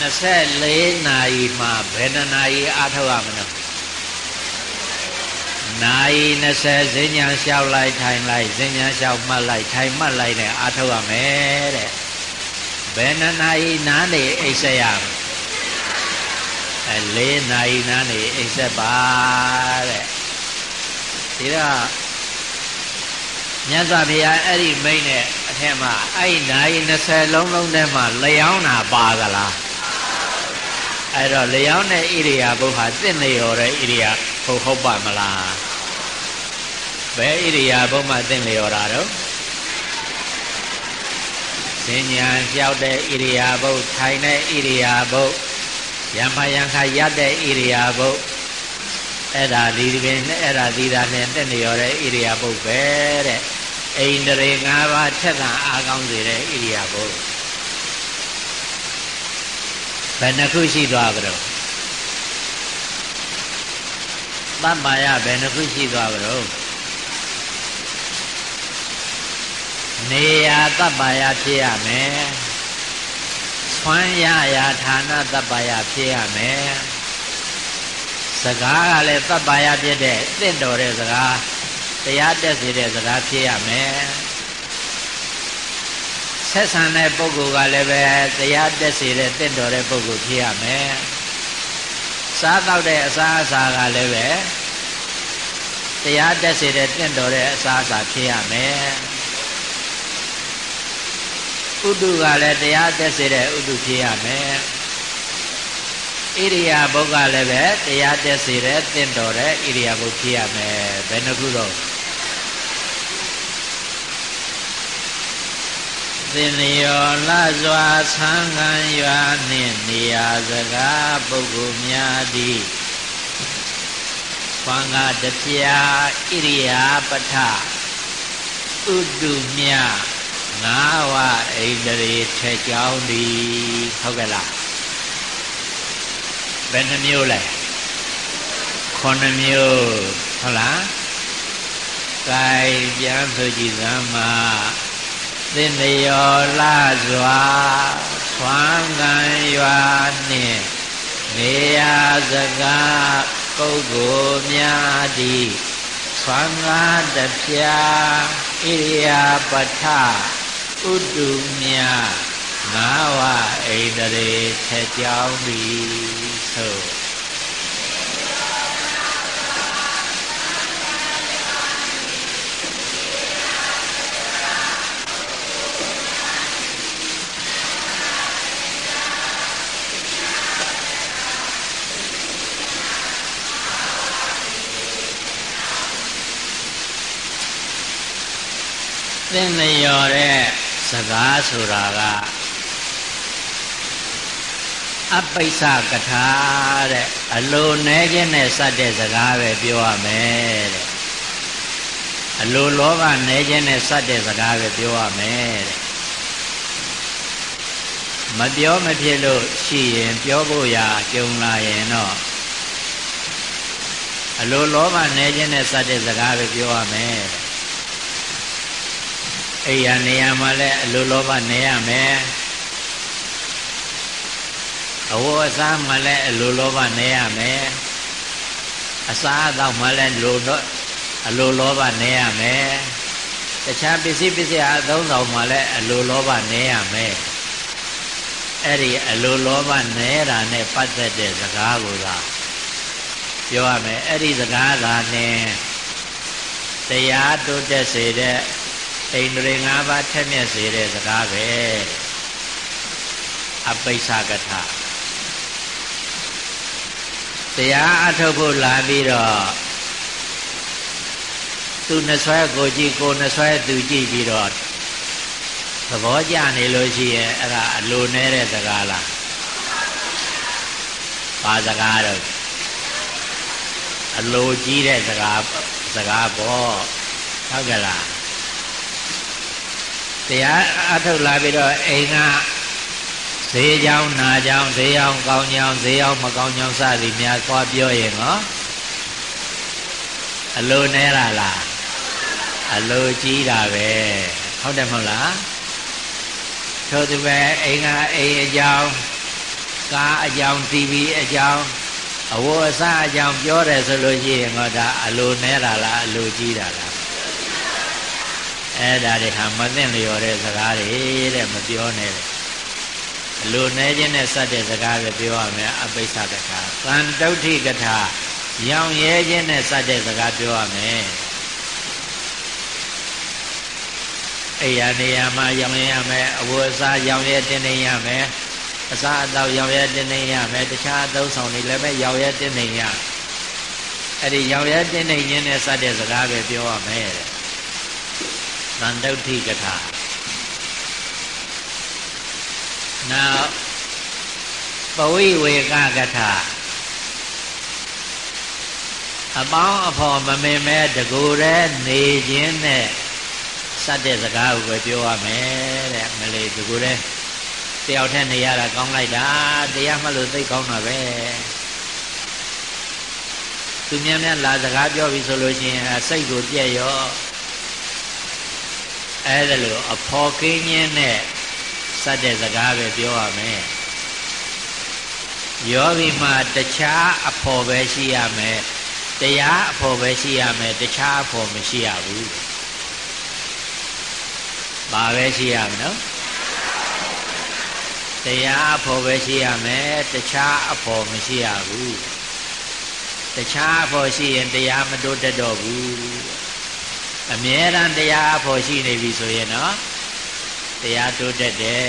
24နာရီမှဘယ်နှနာရီအထောက်ရမလဲနာရီ20ဈဉ္ညာလျှောက်လိုက်ထိုင်လိုက်ဈဉ္ညာလျှောက်မှတ်လိုက်ထိုင်မှတ်လိုက်နဲ့အထောက်ရမယ်တဲ့ဘယ်နှနာရီနားနေအိပ်ဆက်ရမလဲ အဲ၄နာရီနားနေအိပ်ဆက်ပါတဲ့ဒီတော့မြတ်စွာဘုရားအဲ့ဒီမိတ်နဲ့အထက်မှာအဲ့ဒီနာရီ20လုံးလုံးထဲမှာလျောင်းတာပါကလားအဲ့တော့လျောင်းတဲ့ဣရိယာပုဟာတင့်နေရောတဲ့ဣရိယာဟုတ်ဟုတ်ပါမလားဘယ်ဣရိယာပုမှတင့်လျော်တာတော့စဉ္ညာလျှောက်တဲ့ဣရိယာပုထိုင်တဲ့ဣရိယာပု ယံဖယံခရတဲ့ဣရိယာပုအဲ့ဒါဒီပင်အဲ့ဒါဒီတာနဲ့တက်နေရတဲ့ဣရိယာပုပဲတဲ့အိန္ဒြေ၅ပါးထက်သာအားကောင်းစေတဲ့ဣရိယာပုဘယ်နှခုရှိသွားကြတော့တမ္မာယဘယ်နှခုရှိသွားကြတော့နေရာတပ္ပါယဖြစ်ရမယ် ဆွမ်းရရာဌာနတပ္ပါယဖြစ်ရမယ်စကားကလည်းတပ္ပါယဖြစ်တဲ့တင့်တော်တဲ့စကားတရားတက်စေတဲ့စကားဖြစ်ရမယ်ဆက်ဆံတဲ့ပုဂ္ဂိုလ်ကလည်းပဲတရားတက်စေတဲ့တင့်တော်တဲ့ပုဂ္ဂိုလ်ဖြစ်ရမယ်စားတော့တဲ့အစားအစာကလည်းပဲတရားတက်စေတဲ့တင့်တော်တဲ့အစားအစာဖြစ်ရမယ် ဥဒုကလည်းတရားတက်စေတဲ့ဥဒုဖြစ်ရမယ်ဣရိယာပုတ်ကလည်းပဲတရားတက်စေတဲ့တင့်တော်တဲ့ဣရိယာပုတ်ဖြစ်ရမယ်ဘယ်နှခုတော့သင်လျော်လှစွာဆန်းခံရွာနှင့်နေရာစကားပုဂ္ဂိုလ်များသည်ဖန်ကတပြာဣရိယာပထဥတုမြ ငါးဝဣန္ဒြေထက်ကြောင်းသည်ဟုတ်ကဲ့လားဘယ်နှမျိုးလဲခုနှစ်မျိုးဟုတ်လားကဲပြန်ဆိုကြည့်သမ်းမှာသင်လျော်လာစွာဆွမ်းခံရွာနှင့်နေရာစကားပုဂ္ဂိုလ်များသည်ဆွမ်းကားတပြာဣရိယာပထ ဥတုမြငါးဝဣန္ဒြေထက်ကြောင်းသည်ဆိုသင်လျော်တဲ့ စကားဆိုတာကအပိစ္ဆကထာတဲ့အလိုနဲခြင်းနဲ့စတဲ့စကားပဲပြောရမယ်တဲ့အလိုလောဘနဲခြင်းနဲ့စတဲ့စကားပဲပြောရမယ်တဲ့မပြောမဖြစ်လို့ရှိရင်ပြောဖို့ရာကြုံလာရင်တော့အလိုလောဘနဲခြင်းနဲ့စတဲ့စကားပဲပြောရမယ်တဲ့ အိယာနေရာမှာလည်းအလိုလောဘနေရမယ်အဝတ်အစားမှာလည်းအလိုလောဘနေရမယ်အစားအသောက်မှာလည်းလိုတော့အလိုလောဘနေရမယ်တခြားပစ္စည်းပစ္စည်းအသုံးဆောင်မှာလည်းအလိုလောဘနေရမယ်အဲ့ဒီအလိုလောဘနေတာနဲ့ပတ်သက်တဲ့စကားကိုသာပြောရမယ်အဲ့ဒီစကားသာနဲ့တရားတိုးတက်စေတဲ့ အိန္ဒြေ၅ပါးထက်မြက်စေတဲ့စကားပဲအပိစ္ဆကထတရားအထုတ်ဖို့လာပြီးတော့သူနှဆွဲကိုကြည့်ကိုနှဆွဲသူကြည့်ပြီးတော့သဘောကျနေလို့ရှိရင်အဲ့ဒါအလိုနေတဲ့စကားလားဘာစကားတော့အလိုကြီးတဲ့စကားစကားပေါ့ဟုတ်ကဲ့လား တရားအထုတ်လာပြီးတော့အိမ်ကဈေးကြောင်းနာကြောင်းဈေးအောင်ကောင်းကြောင်းဈေးအောင်မကောင်းကြောင်းစသည်များသွားပြောရင်ဟောအလိုနဲလားလားအလိုကြီးတာပဲဟုတ်တယ်မဟုတ်လားထို့သူပဲအိမ်ကအိမ်အကြောင်းကားအကြောင်း TV အကြောင်းအဝတ်အစားအကြောင်းပြောတယ်ဆိုလို့ရှိရင်ဟောဒါအလိုနဲတာလားအလိုကြီးတာလား အဲ့ဒါတွေဟာမသိလျော်တဲ့စကားတွေတဲ့မပြောနဲ့တဲ့အလိုနဲခြင်းနဲ့စတဲ့စကားပဲပြောရမယ်အပိစ္ဆတခါသံတုဋ္ဌိကထာရောင်ရဲခြင်းနဲ့စတဲ့စကားပြောရမယ်အိယာနေရာမှာရောင်ရဲရမယ်အဝတ်အစားရောင်ရဲတင်းနေရမယ်အစားအသောက်ရောင်ရဲတင်းနေရမယ်တခြားအသုံးဆောင်တွေလည်းပဲရောင်ရဲတင်းနေရအဲ့ဒီရောင်ရဲတင်းနေခြင်းနဲ့စတဲ့စကားပဲပြောရမယ်တဲ့ သံတုဋ္ဌိကထာနောက်ပဝိဝေကကထာအပေါင်းအဖော်မမင်မဲတကူတဲ့နေခြင်းနဲ့စတဲ့စကားကိုပဲပြောရမယ်တဲ့မလေးတကူတဲ့တယောက်တည်းနေရတာကောင်းလိုက်တာတရားမှလို့သိကောင်းတာပဲသူများများလာစကားပြောပြီဆိုလို့ရှိရင်စိတ်ကိုပြည့်ရော အဲဒါလို့အဖော်ကင်းခြင်းနဲ့စတဲ့စကားပဲပြောရမယ်ယောဂီမှာတခြားအဖော်ပဲရှိရမယ်တရားအဖို့ပဲရှိရမယ်တခြားအဖို့မရှိရဘူးဘာပဲရှိရမလို့တရားအဖို့ပဲရှိရမယ်တခြားအဖို့မရှိရဘူးတခြားအဖို့ရှိရင်တရားမတိုးတက်တော့ဘူး အမြဲတမ်းတရားအဖို့ရှိနေပြီဆိုရင်တော့တရားတိုးတက်တယ်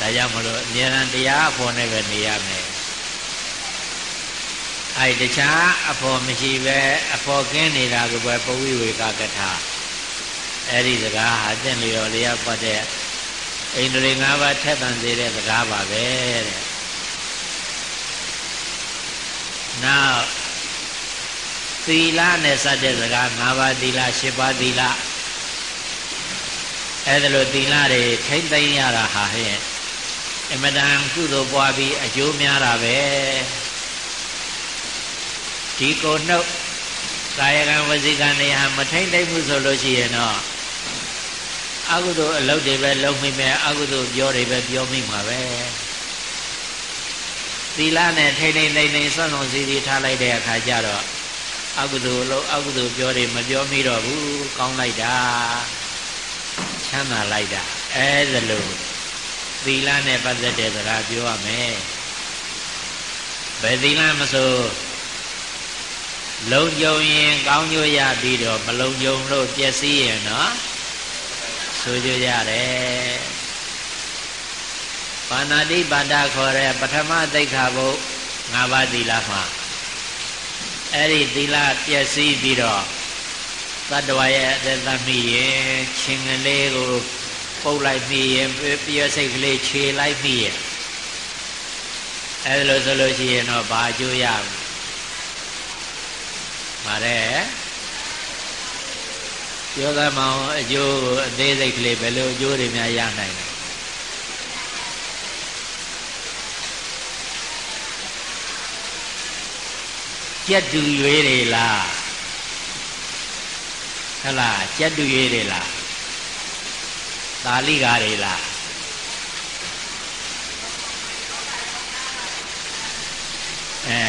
ဒါကြောင့်မလို့အမြဲတမ်းတရားအဖို့နဲ့ပဲနေရမယ်အဲတခြားအဖို့မရှိပဲအဖို့ကင်းနေတာကပဲပဝိဝေကကထာအဲ့ဒီစကားဟာတင့်လျော်လျက်ပတ်တဲ့အိန္ဒြေ၅ပါးထက်သန်စေတဲ့စကားပါပဲတဲ့နောက် သီလနဲ့စတဲ့စကား၅ပါးသီလ၈ပါးသီလအဲ့ဒါလိုသီလတွေထိမ့်သိမ်းရတာဟာဟဲ့အမတန်ကုသိုလ်ပွားပြီးအကျိုးများတာပဲဒီကိုနှုတ်ကာယကံဝစီကံတွေဟာမထိမ့်သိမ့်မှုဆိုလို့ရှိရင်တော့အကုသိုလ်အလုပ်တွေပဲလုပ်မိမယ်အကုသိုလ်ပြောတွေပဲပြောမိမှာပဲသီလနဲ့ထိမ့်ထိမ့်သိမ့်သိမ့်ဆွမ်းလုံးစီစီထားလိုက်တဲ့အခါကျတော့ အကုသိုလ်လို့အကုသိုလ်ပြောတွေမပြောမိတော့ဘူးကောင်းလိုက်တာချမ်းသာလိုက်တာအဲဒါလို့သီလနဲ့ပတ်သက်တဲ့စကားပြောရမယ်ဘယ်သီလမဆိုလုံကြုံရင်ကောင်းကျိုးရပြီးတော့မလုံကြုံလို့ပျက်စီးရင်နော်ဆိုကြရတယ်ပါဏာတိပါဒခေါ်တဲ့ပထမသိက္ခာပုဒ်၅ပါးသီလမှာ အဲ့ဒီသီလပျက်စီးပြီးတော့တတ္တဝါရဲ့အသက်သမိရင်ချင်းကလေးကိုပုတ်လိုက်ပြီးရင်ပြည့်စိတ်ကလေးခြေလိုက်ပြီးရင်အဲ့လိုဆိုလို့ရှိရင်တော့ဘာအကျိုးရမလဲပါတယ်ပြောသမောင်အကျိုးအသေးစိတ်ကလေးဘယ်လိုအကျိုးတွေများရနိုင်လဲ ကြက်တူရွေးတွေလားဟလားကြက်တူရွေးတွေလားသာလိကာတွေလားအဲ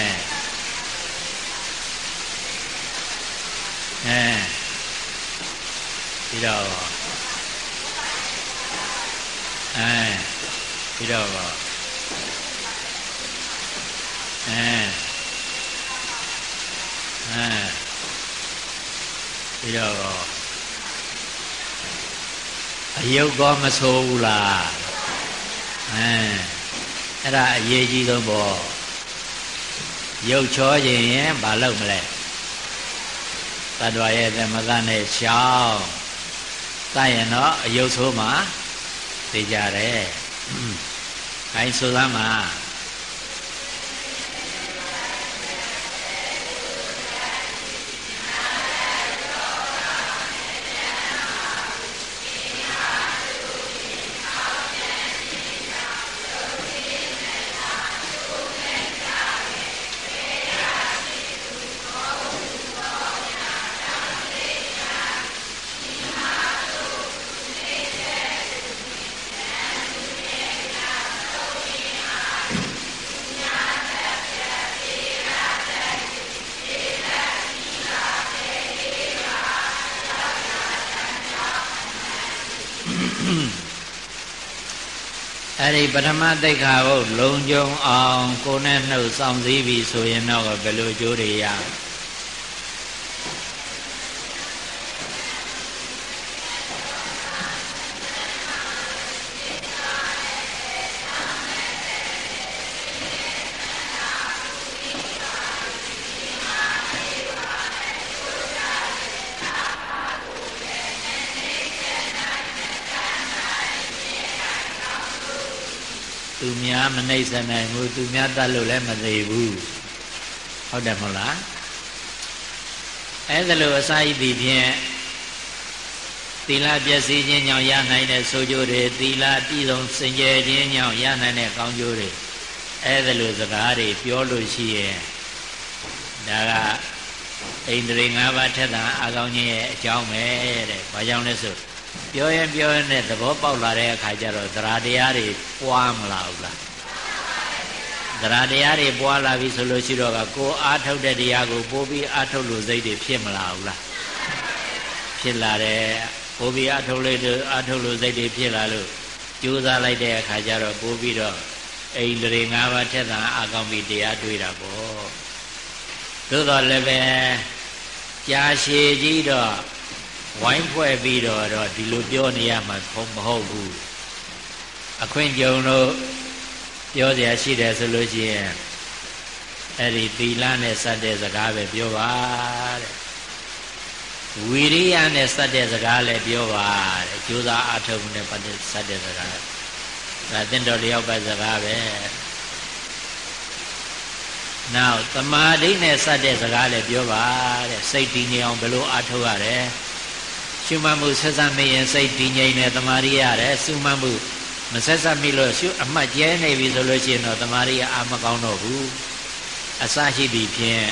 အဲပြီးတော့အဲပြီးတော့အဲ အဲပြီးတော့အယုတ်ကောမဆိုးဘူးလားအဲအဲ့ဒါအရေးကြီးဆုံးပေါ့ရုပ်ချောခြင်းရင်မလုပ်မလဲတတ္တဝါရဲ့သမဂနဲ့ရှောင်းတတ်ရင်တော့အယုတ်ဆိုးမှာသိကြတယ်။ခိုင်းဆိုသားမှာ ပထမတိတ်ခါကိုလုံကြုံအောင်ကိုယ်နဲ့နှုတ်စောင့်စည်းပြီးဆိုရင်တော့ဘယ်လိုကြိုးတွေရသူ များမနှိမ့်စနိုင်ဘူးသူများတတ်လို့လည်းမသေးဘူးဟုတ်တယ်မဟုတ်လားအဲ့ဒါလို့အစာရည်ဒီဖြင့်သီလပျက်စီးခြင်းကြောင့်ရနိုင်တဲ့ဆိုကြတွေသီလတည်ဆုံးစင်ကြယ်ခြင်းကြောင့်ရနိုင်တဲ့ကောင်းကျိုးတွေအဲ့ဒါလို့စကားတွေပြောလို့ရှိရဲ့ဒါကအိန္ဒြေ၅ပါးထက်တာအကောင်းခြင်းရဲ့အကြောင်းပဲတဲ့ဘာကြောင့်လဲဆိုပြောရင်ပြောရင်နဲ့သဘောပေါက်လာတဲ့အခါကျတော့သရတရားတွေပွားမလာဘူးလား သရတရားတွေပွားလာပြီဆိုလို့ရှိတော့ကကိုအားထုတ်တဲ့တရားကိုပို့ပြီးအားထုတ်လို့စိတ်တွေဖြစ်မလာဘူးလားဖြစ်လာတယ်ပို့ပြီးအားထုတ်လို့အားထုတ်လို့စိတ်တွေဖြစ်လာလို့ကြိုးစားလိုက်တဲ့အခါကျတော့ပို့ပြီးတော့အိန္ဒြေ၅ပါးထက်သာအကောင်းပြီးတရားတွေ့တာပေါ့သို့တော်လည်းပဲကြာရှည်ကြီးတော့ဝိုင်းဖွဲ့ပြီးတော့တော့ဒီလိုပြောနေရမှာမဟုတ်ဘူးအခွင့်ကြုံလို့ ပြောเสียရှိတယ်ဆိုလို့ရှိရင်အဲ့ဒီသီလနဲ့စတဲ့စကားပဲပြောပါတဲ့ဝီရိယနဲ့စတဲ့စကားလည်းပြောပါတဲ့ကြိုးစားအထောက်နဲ့ပတ်သက်စတဲ့စကားဒါသင်တော်လျောက်ပတ်စကားပဲနောက်တမာဒိနဲ့စတဲ့စကားလည်းပြောပါတဲ့စိတ်တည်ငြိမ်အောင်ဘယ်လိုအထောက်ရလဲရှုမှတ်မှုဆက်စပ်မိရင်စိတ်တည်ငြိမ်နေတမာရီရတယ်ရှုမှတ်မှု မဆက်စပ်မိလို့ရှုအမှတ်ကျဲနေပြီဆိုလို့ရှိရင်တော့တမာရီအာမကောင်းတော့ဘူးအစရှိပြီဖြင့်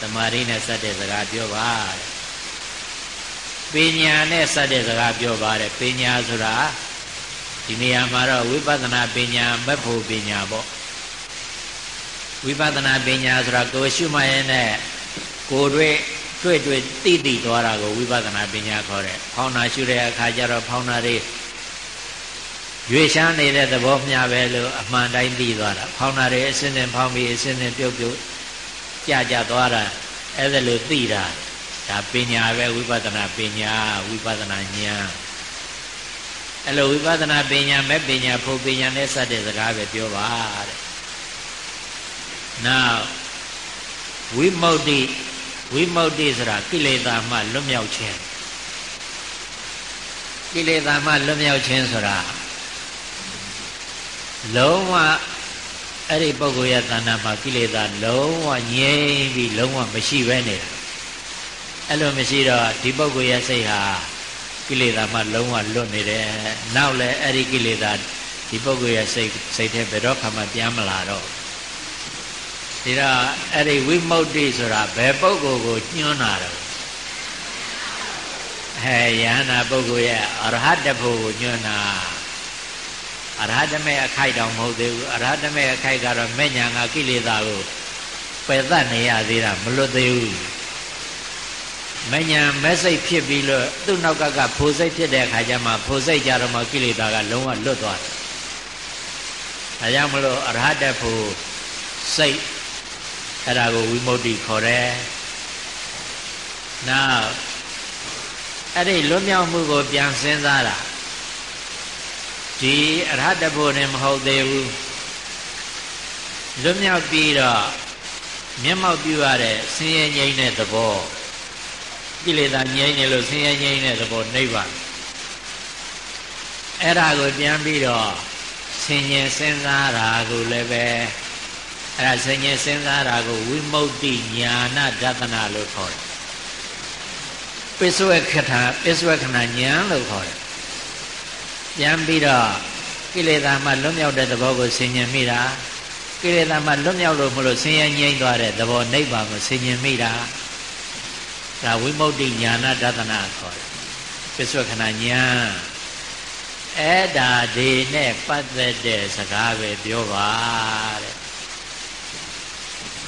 တမာရီနဲ့စတဲ့စကားပြောပါတဲ့ပညာနဲ့စတဲ့စကားပြောပါတယ်ပညာဆိုတာဒီနေရာမှာတော့ဝိပဿနာပညာမက်ဖို့ပညာပေါ့ဝိပဿနာပညာဆိုတာကိုရှုမှတ်ရင်နဲ့ကိုယ်တွေ့တွေ့တွေ့တိတိသွားတာကိုဝိပဿနာပညာခေါ်တယ်ဖောင်းနာရှုတဲ့အခါကျတော့ဖောင်းနာတွေ ရွေရှားနေတဲ့သဘောမျှပဲလို့အမှန်တိုင်းသိသွားတာဖောင်းနာတွေအစင်းစင်ဖောင်းပြီးအစင်းစင်ပြုတ်ပြုတ်ကြာကြာသွားတာအဲ့ဒါလို့သိတာဒါပညာပဲဝိပဿနာပညာဝိပဿနာဉာဏ်အဲ့လိုဝိပဿနာပညာမဲ့ပညာဖို့ပညာနဲ့စတဲ့စကားပဲပြောပါတဲ့နောက်ဝိမု ക്തി ဝိမု ക്തി ဆိုတာကိလေသာမှလွတ်မြောက်ခြင်းကိလေသာမှလွတ်မြောက်ခြင်းဆိုတာ လုံးဝအဲ့ဒီပုဂ္ဂိုလ်ရဲ့တဏ္ဍာမှာကိလေသာလုံးဝငြိမ့်ပြီးလုံးဝမရှိဘဲနေတာအဲ့လိုမရှိတော့ဒီပုဂ္ဂိုလ်ရဲ့စိတ်ဟာကိလေသာမှလုံးဝလွတ်နေတယ်နောက်လည်းအဲ့ဒီကိလေသာဒီပုဂ္ဂိုလ်ရဲ့စိတ်စိတ်ထဲဘယ်တော့မှပြန်မလာတော့ဒီတော့အဲ့ဒီဝိမု ക്തി ဆိုတာဘယ်ပုဂ္ဂိုလ်ကိုညွှန်းတာတော့ဟဲ့ယန္နာပုဂ္ဂိုလ်ရဲ့အရဟတဖို့ကိုညွှန်းတာ အရဟတမေအခိုက်တောင်မဟုတ်သေးဘူးအရဟတမေအခိုက်ကတော့မဲ့ညာငါကိလေသာကိုပယ်သတ်နေရသေးတာမလွတ်သေးဘူးမညာမက်စိတ်ဖြစ်ပြီးလို့သူ့နောက်ကကဖိုစိတ်ဖြစ်တဲ့အခါကျမှဖိုစိတ်ကြတော့မှကိလေသာကလုံးဝလွတ်သွားတယ်။ဒါကြောင့်မလို့အရဟတဖို့စိတ်အဲ့ဒါကိုဝိမု ക്തി ခေါ်တယ်နောက်အဲ့ဒီလွတ်မြောက်မှုကိုပြန်စဉ်းစားတာ ဒီအရဟတဖို့နဲ့မဟုတ်သေးဘူးလွတ်မြောက်ပြီးတော့မျက်မှောက်ပြုရတဲ့ဆင်းရဲငြိမ်းတဲ့သဘောကိလေသာငြိမ်းနေလို့ဆင်းရဲငြိမ်းတဲ့သဘောနိဗ္ဗာန်အဲ့ဒါကိုပြန်ပြီးတော့ဆင်ញင်စဉ်းစားတာကိုလည်းပဲအဲ့ဒါဆင်ញင်စဉ်းစားတာကိုဝိမု ക്തി ညာနာဒသနာလို့ခေါ်တယ်ပိစဝေခထာပိစဝေခဏညာလို့ခေါ်တယ် ပြန်ပြီးတော့ကိလေသာမှလွတ်မြောက်တဲ့သဘောကိုဆင်ញင်မိတာကိလေသာမှလွတ်မြောက်လို့မလို့ဆင်းရဲငြိမ်းသွားတဲ့သဘောနိဗ္ဗာန်ကိုဆင်ញင်မိတာဒါဝိမု ക്തി ညာနာဒသနာခေါ်တယ်ပိစဝေခဏညာအဲ့ဒါဒီနဲ့ပတ်သက်တဲ့စကားပဲပြောပါတဲ့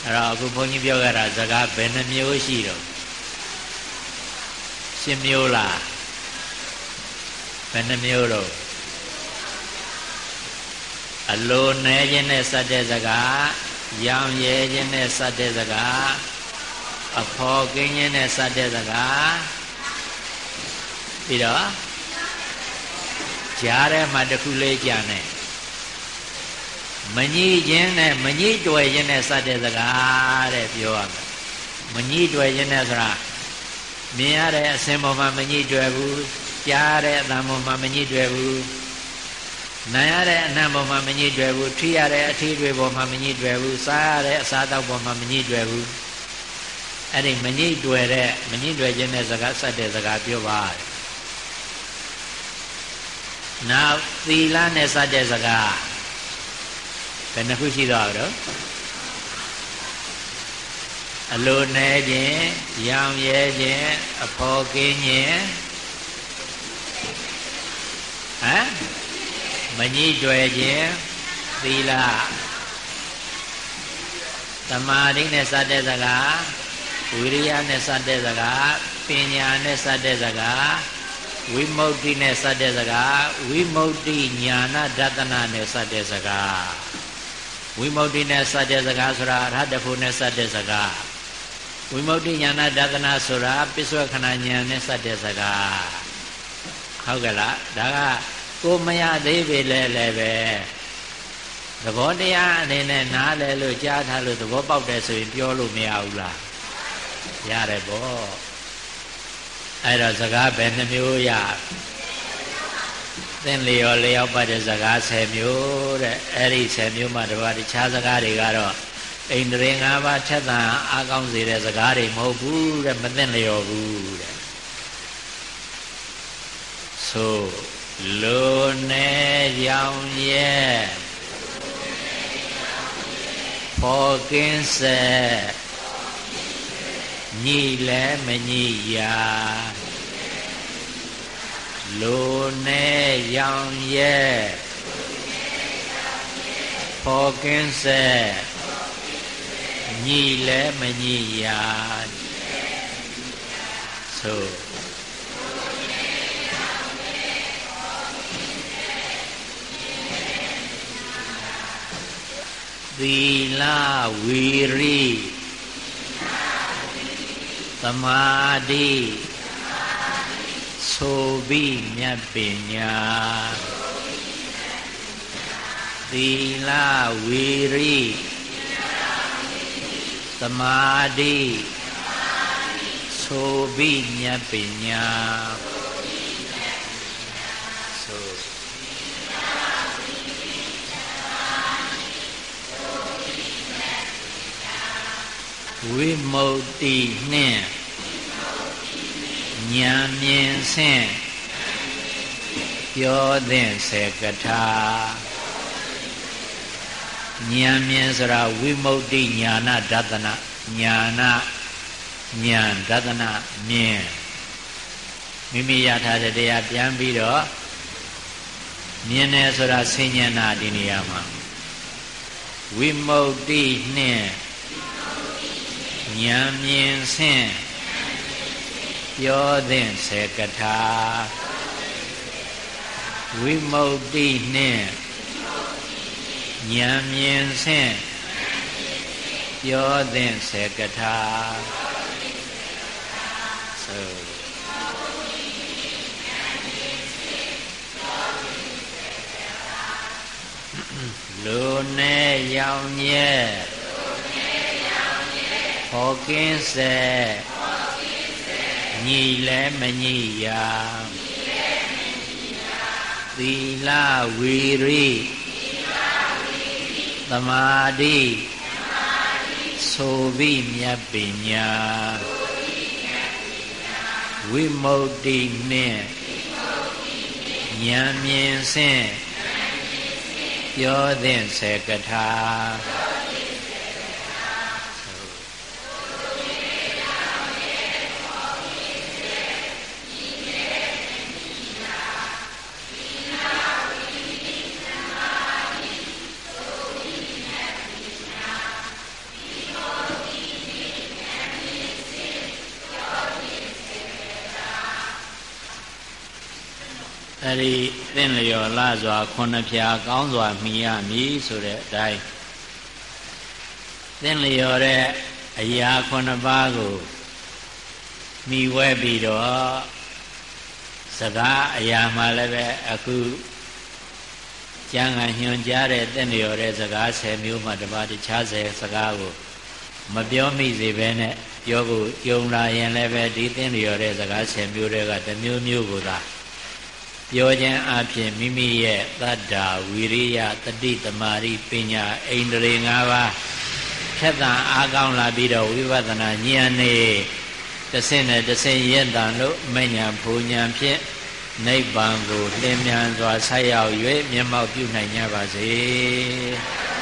အဲ့တော့အခုဘုန်းကြီးပြောကြတာစကားဘယ်နှမျိုးရှိတော့ရှင်းမျိုးလားဘ ယ်နှမျိုးတော့အလိုနဲခြင်းနဲ့စတဲ့စကားရောင်ရဲခြင်းနဲ့စတဲ့စကားအဖော်ကင်းခြင်းနဲ့စတဲ့စကားပြီးတော့ကြားထဲမှာတစ်ခုလေးကြံနေမညှိခြင်းနဲ့မညှိတွေ့ခြင်းနဲ့စတဲ့စကားတဲ့ပြောရမယ်မညှိတွေ့ခြင်းနဲ့ဆိုတာမြင်ရတဲ့အစင်ပေါ်မှာမညှိတွေ့ဘူး ကြားရတဲ့အသံပေါ်မှာမညှိတွေ့ဘူးနာရတဲ့အနံ့ပေါ်မှာမညှိတွေ့ဘူးထိရတဲ့အထီးတွေပေါ်မှာမညှိတွေ့ဘူးစားရတဲ့အစားတောက်ပေါ်မှာမညှိတွေ့ဘူးအဲ့ဒီမညှိတွေ့တဲ့မညှိတွေ့ခြင်းနဲ့စကားဆက်တဲ့စကားပြောပါတယ်နောက်သီလနဲ့စတဲ့စကားဘယ်နှခုရှိသွားတော့အလိုနဲ့ခြင်းရောင်ရဲခြင်းအဖော်ကင်းခြင်း ဟမ်မညှိတွယ်ခြင်းသီလသမာဓိနဲ့စတဲ့စကားဝိရိယနဲ့စတဲ့စကားပညာနဲ့စတဲ့စကားဝိမု ക്തി နဲ့စတဲ့စကားဝိမု ക്തി ညာနာဒသနာနဲ့စတဲ့စကားဝိမု ക്തി နဲ့စတဲ့စကားဆိုတာအရဟတဖို့နဲ့စတဲ့စကားဝိမု ക്തി ညာနာဒသနာဆိုတာပစ္စုခဏညာနဲ့စတဲ့စကား ဟုတ်ကဲ့လားဒါကကိုမရသေးပေလဲလည်းပဲသဘောတရားအနေနဲ့နားလဲလို့ကြားထားလို့သဘောပေါက်တယ်ဆိုရင်ပြောလို့မရဘူးလားရတယ်ပေါ့အဲ့တော့စကားဘယ်နှမျိုးရသင်လျော်လျောက်ပတ်တဲ့စကား10မျိုးတဲ့အဲ့ဒီ10မျိုးမှတပါးတခြားစကားတွေကတော့အိန္ဒြေ၅ပါးထက်သန်အားကောင်းစေတဲ့စကားတွေမဟုတ်ဘူးတဲ့မသိလျော်ဘူးတဲ့ ဆိုလိုနေရောင်ရဲ့ဖော်ကင်းစေညိလဲမညိရာလိုနေရောင်ရဲ့ဖော်ကင်းစေညိလဲမညိရာဆို သီလဝီရိသမာဓိဆိုပြီးမြတ်ပညာသီလဝီရိသမာဓိဆိုပြီးမြတ်ပညာ ဝိမု ക്തി နှင့်ဉာဏ်မြင်ဆင့်ပြောသင့်စေကထာဉာဏ်မြင်ဆိုတာဝိမု ക്തി ညာနာဒသနာညာနာဉာဏ်ဒသနာမြင်မိမိရထားတဲ့တရားပြန်ပြီးတော့မြင်တယ်ဆိုတာဆင်ញံတာဒီနေရာမှာဝိမု ക്തി နှင့် ဉာဏ်မြင်ဆင့်ပြောသင့်စေကထာဝိမု ക്തി နှင့်ဉာဏ်မြင်ဆင့်ပြောသင့်စေကထာဆိုလူနဲ့ရောင်ရဲ့ ဟောကင်းစေညီလဲမညီရာသီလဝီရိသမာဓိဆိုပြီးမြတ်ပညာဝိမု ക്തി နှင့်ဉာဏ်မြင်ဆင့်ပြောသင့်စေကထာ အဲ့ဒီသင်လျော်လာစွာခုနှစ်ဖြာကောင်းစွာမိရမည်ဆိုတဲ့အတိုင်းသင်လျော်တဲ့အရာခုနှစ်ပါးကိုမိဝဲပြီးတော့စကားအရာမှလည်းပဲအခုကျမ်းဂန်ညွှန်ကြားတဲ့တင့်လျော်တဲ့စကား10မျိုးမှတပါးတခြား10စကားကိုမပြောမိစေဘဲနဲ့ပြောကိုကြုံလာရင်လည်းပဲဒီတင့်လျော်တဲ့စကား10မျိုးတွေကတစ်မျိုးမျိုးကိုသာ ပြောခြင်းအပြင်မိမိရဲ့တတ္တာဝီရိယတတိတမာရိပညာအိန္ဒြေ၅ပါးထက်သန်အားကောင်းလာပြီးတော့ဝိပဿနာဉာဏ်နဲ့တဆင့်နဲ့တဆင့်ရင့်တန်လို့မဉ္ဇဉ်ဘူဉဏ်ဖြင့်နိဗ္ဗာန်ကိုလင်းမြန်စွာဆက်ရောက်၍မျက်မှောက်ပြုနိုင်ကြပါစေ။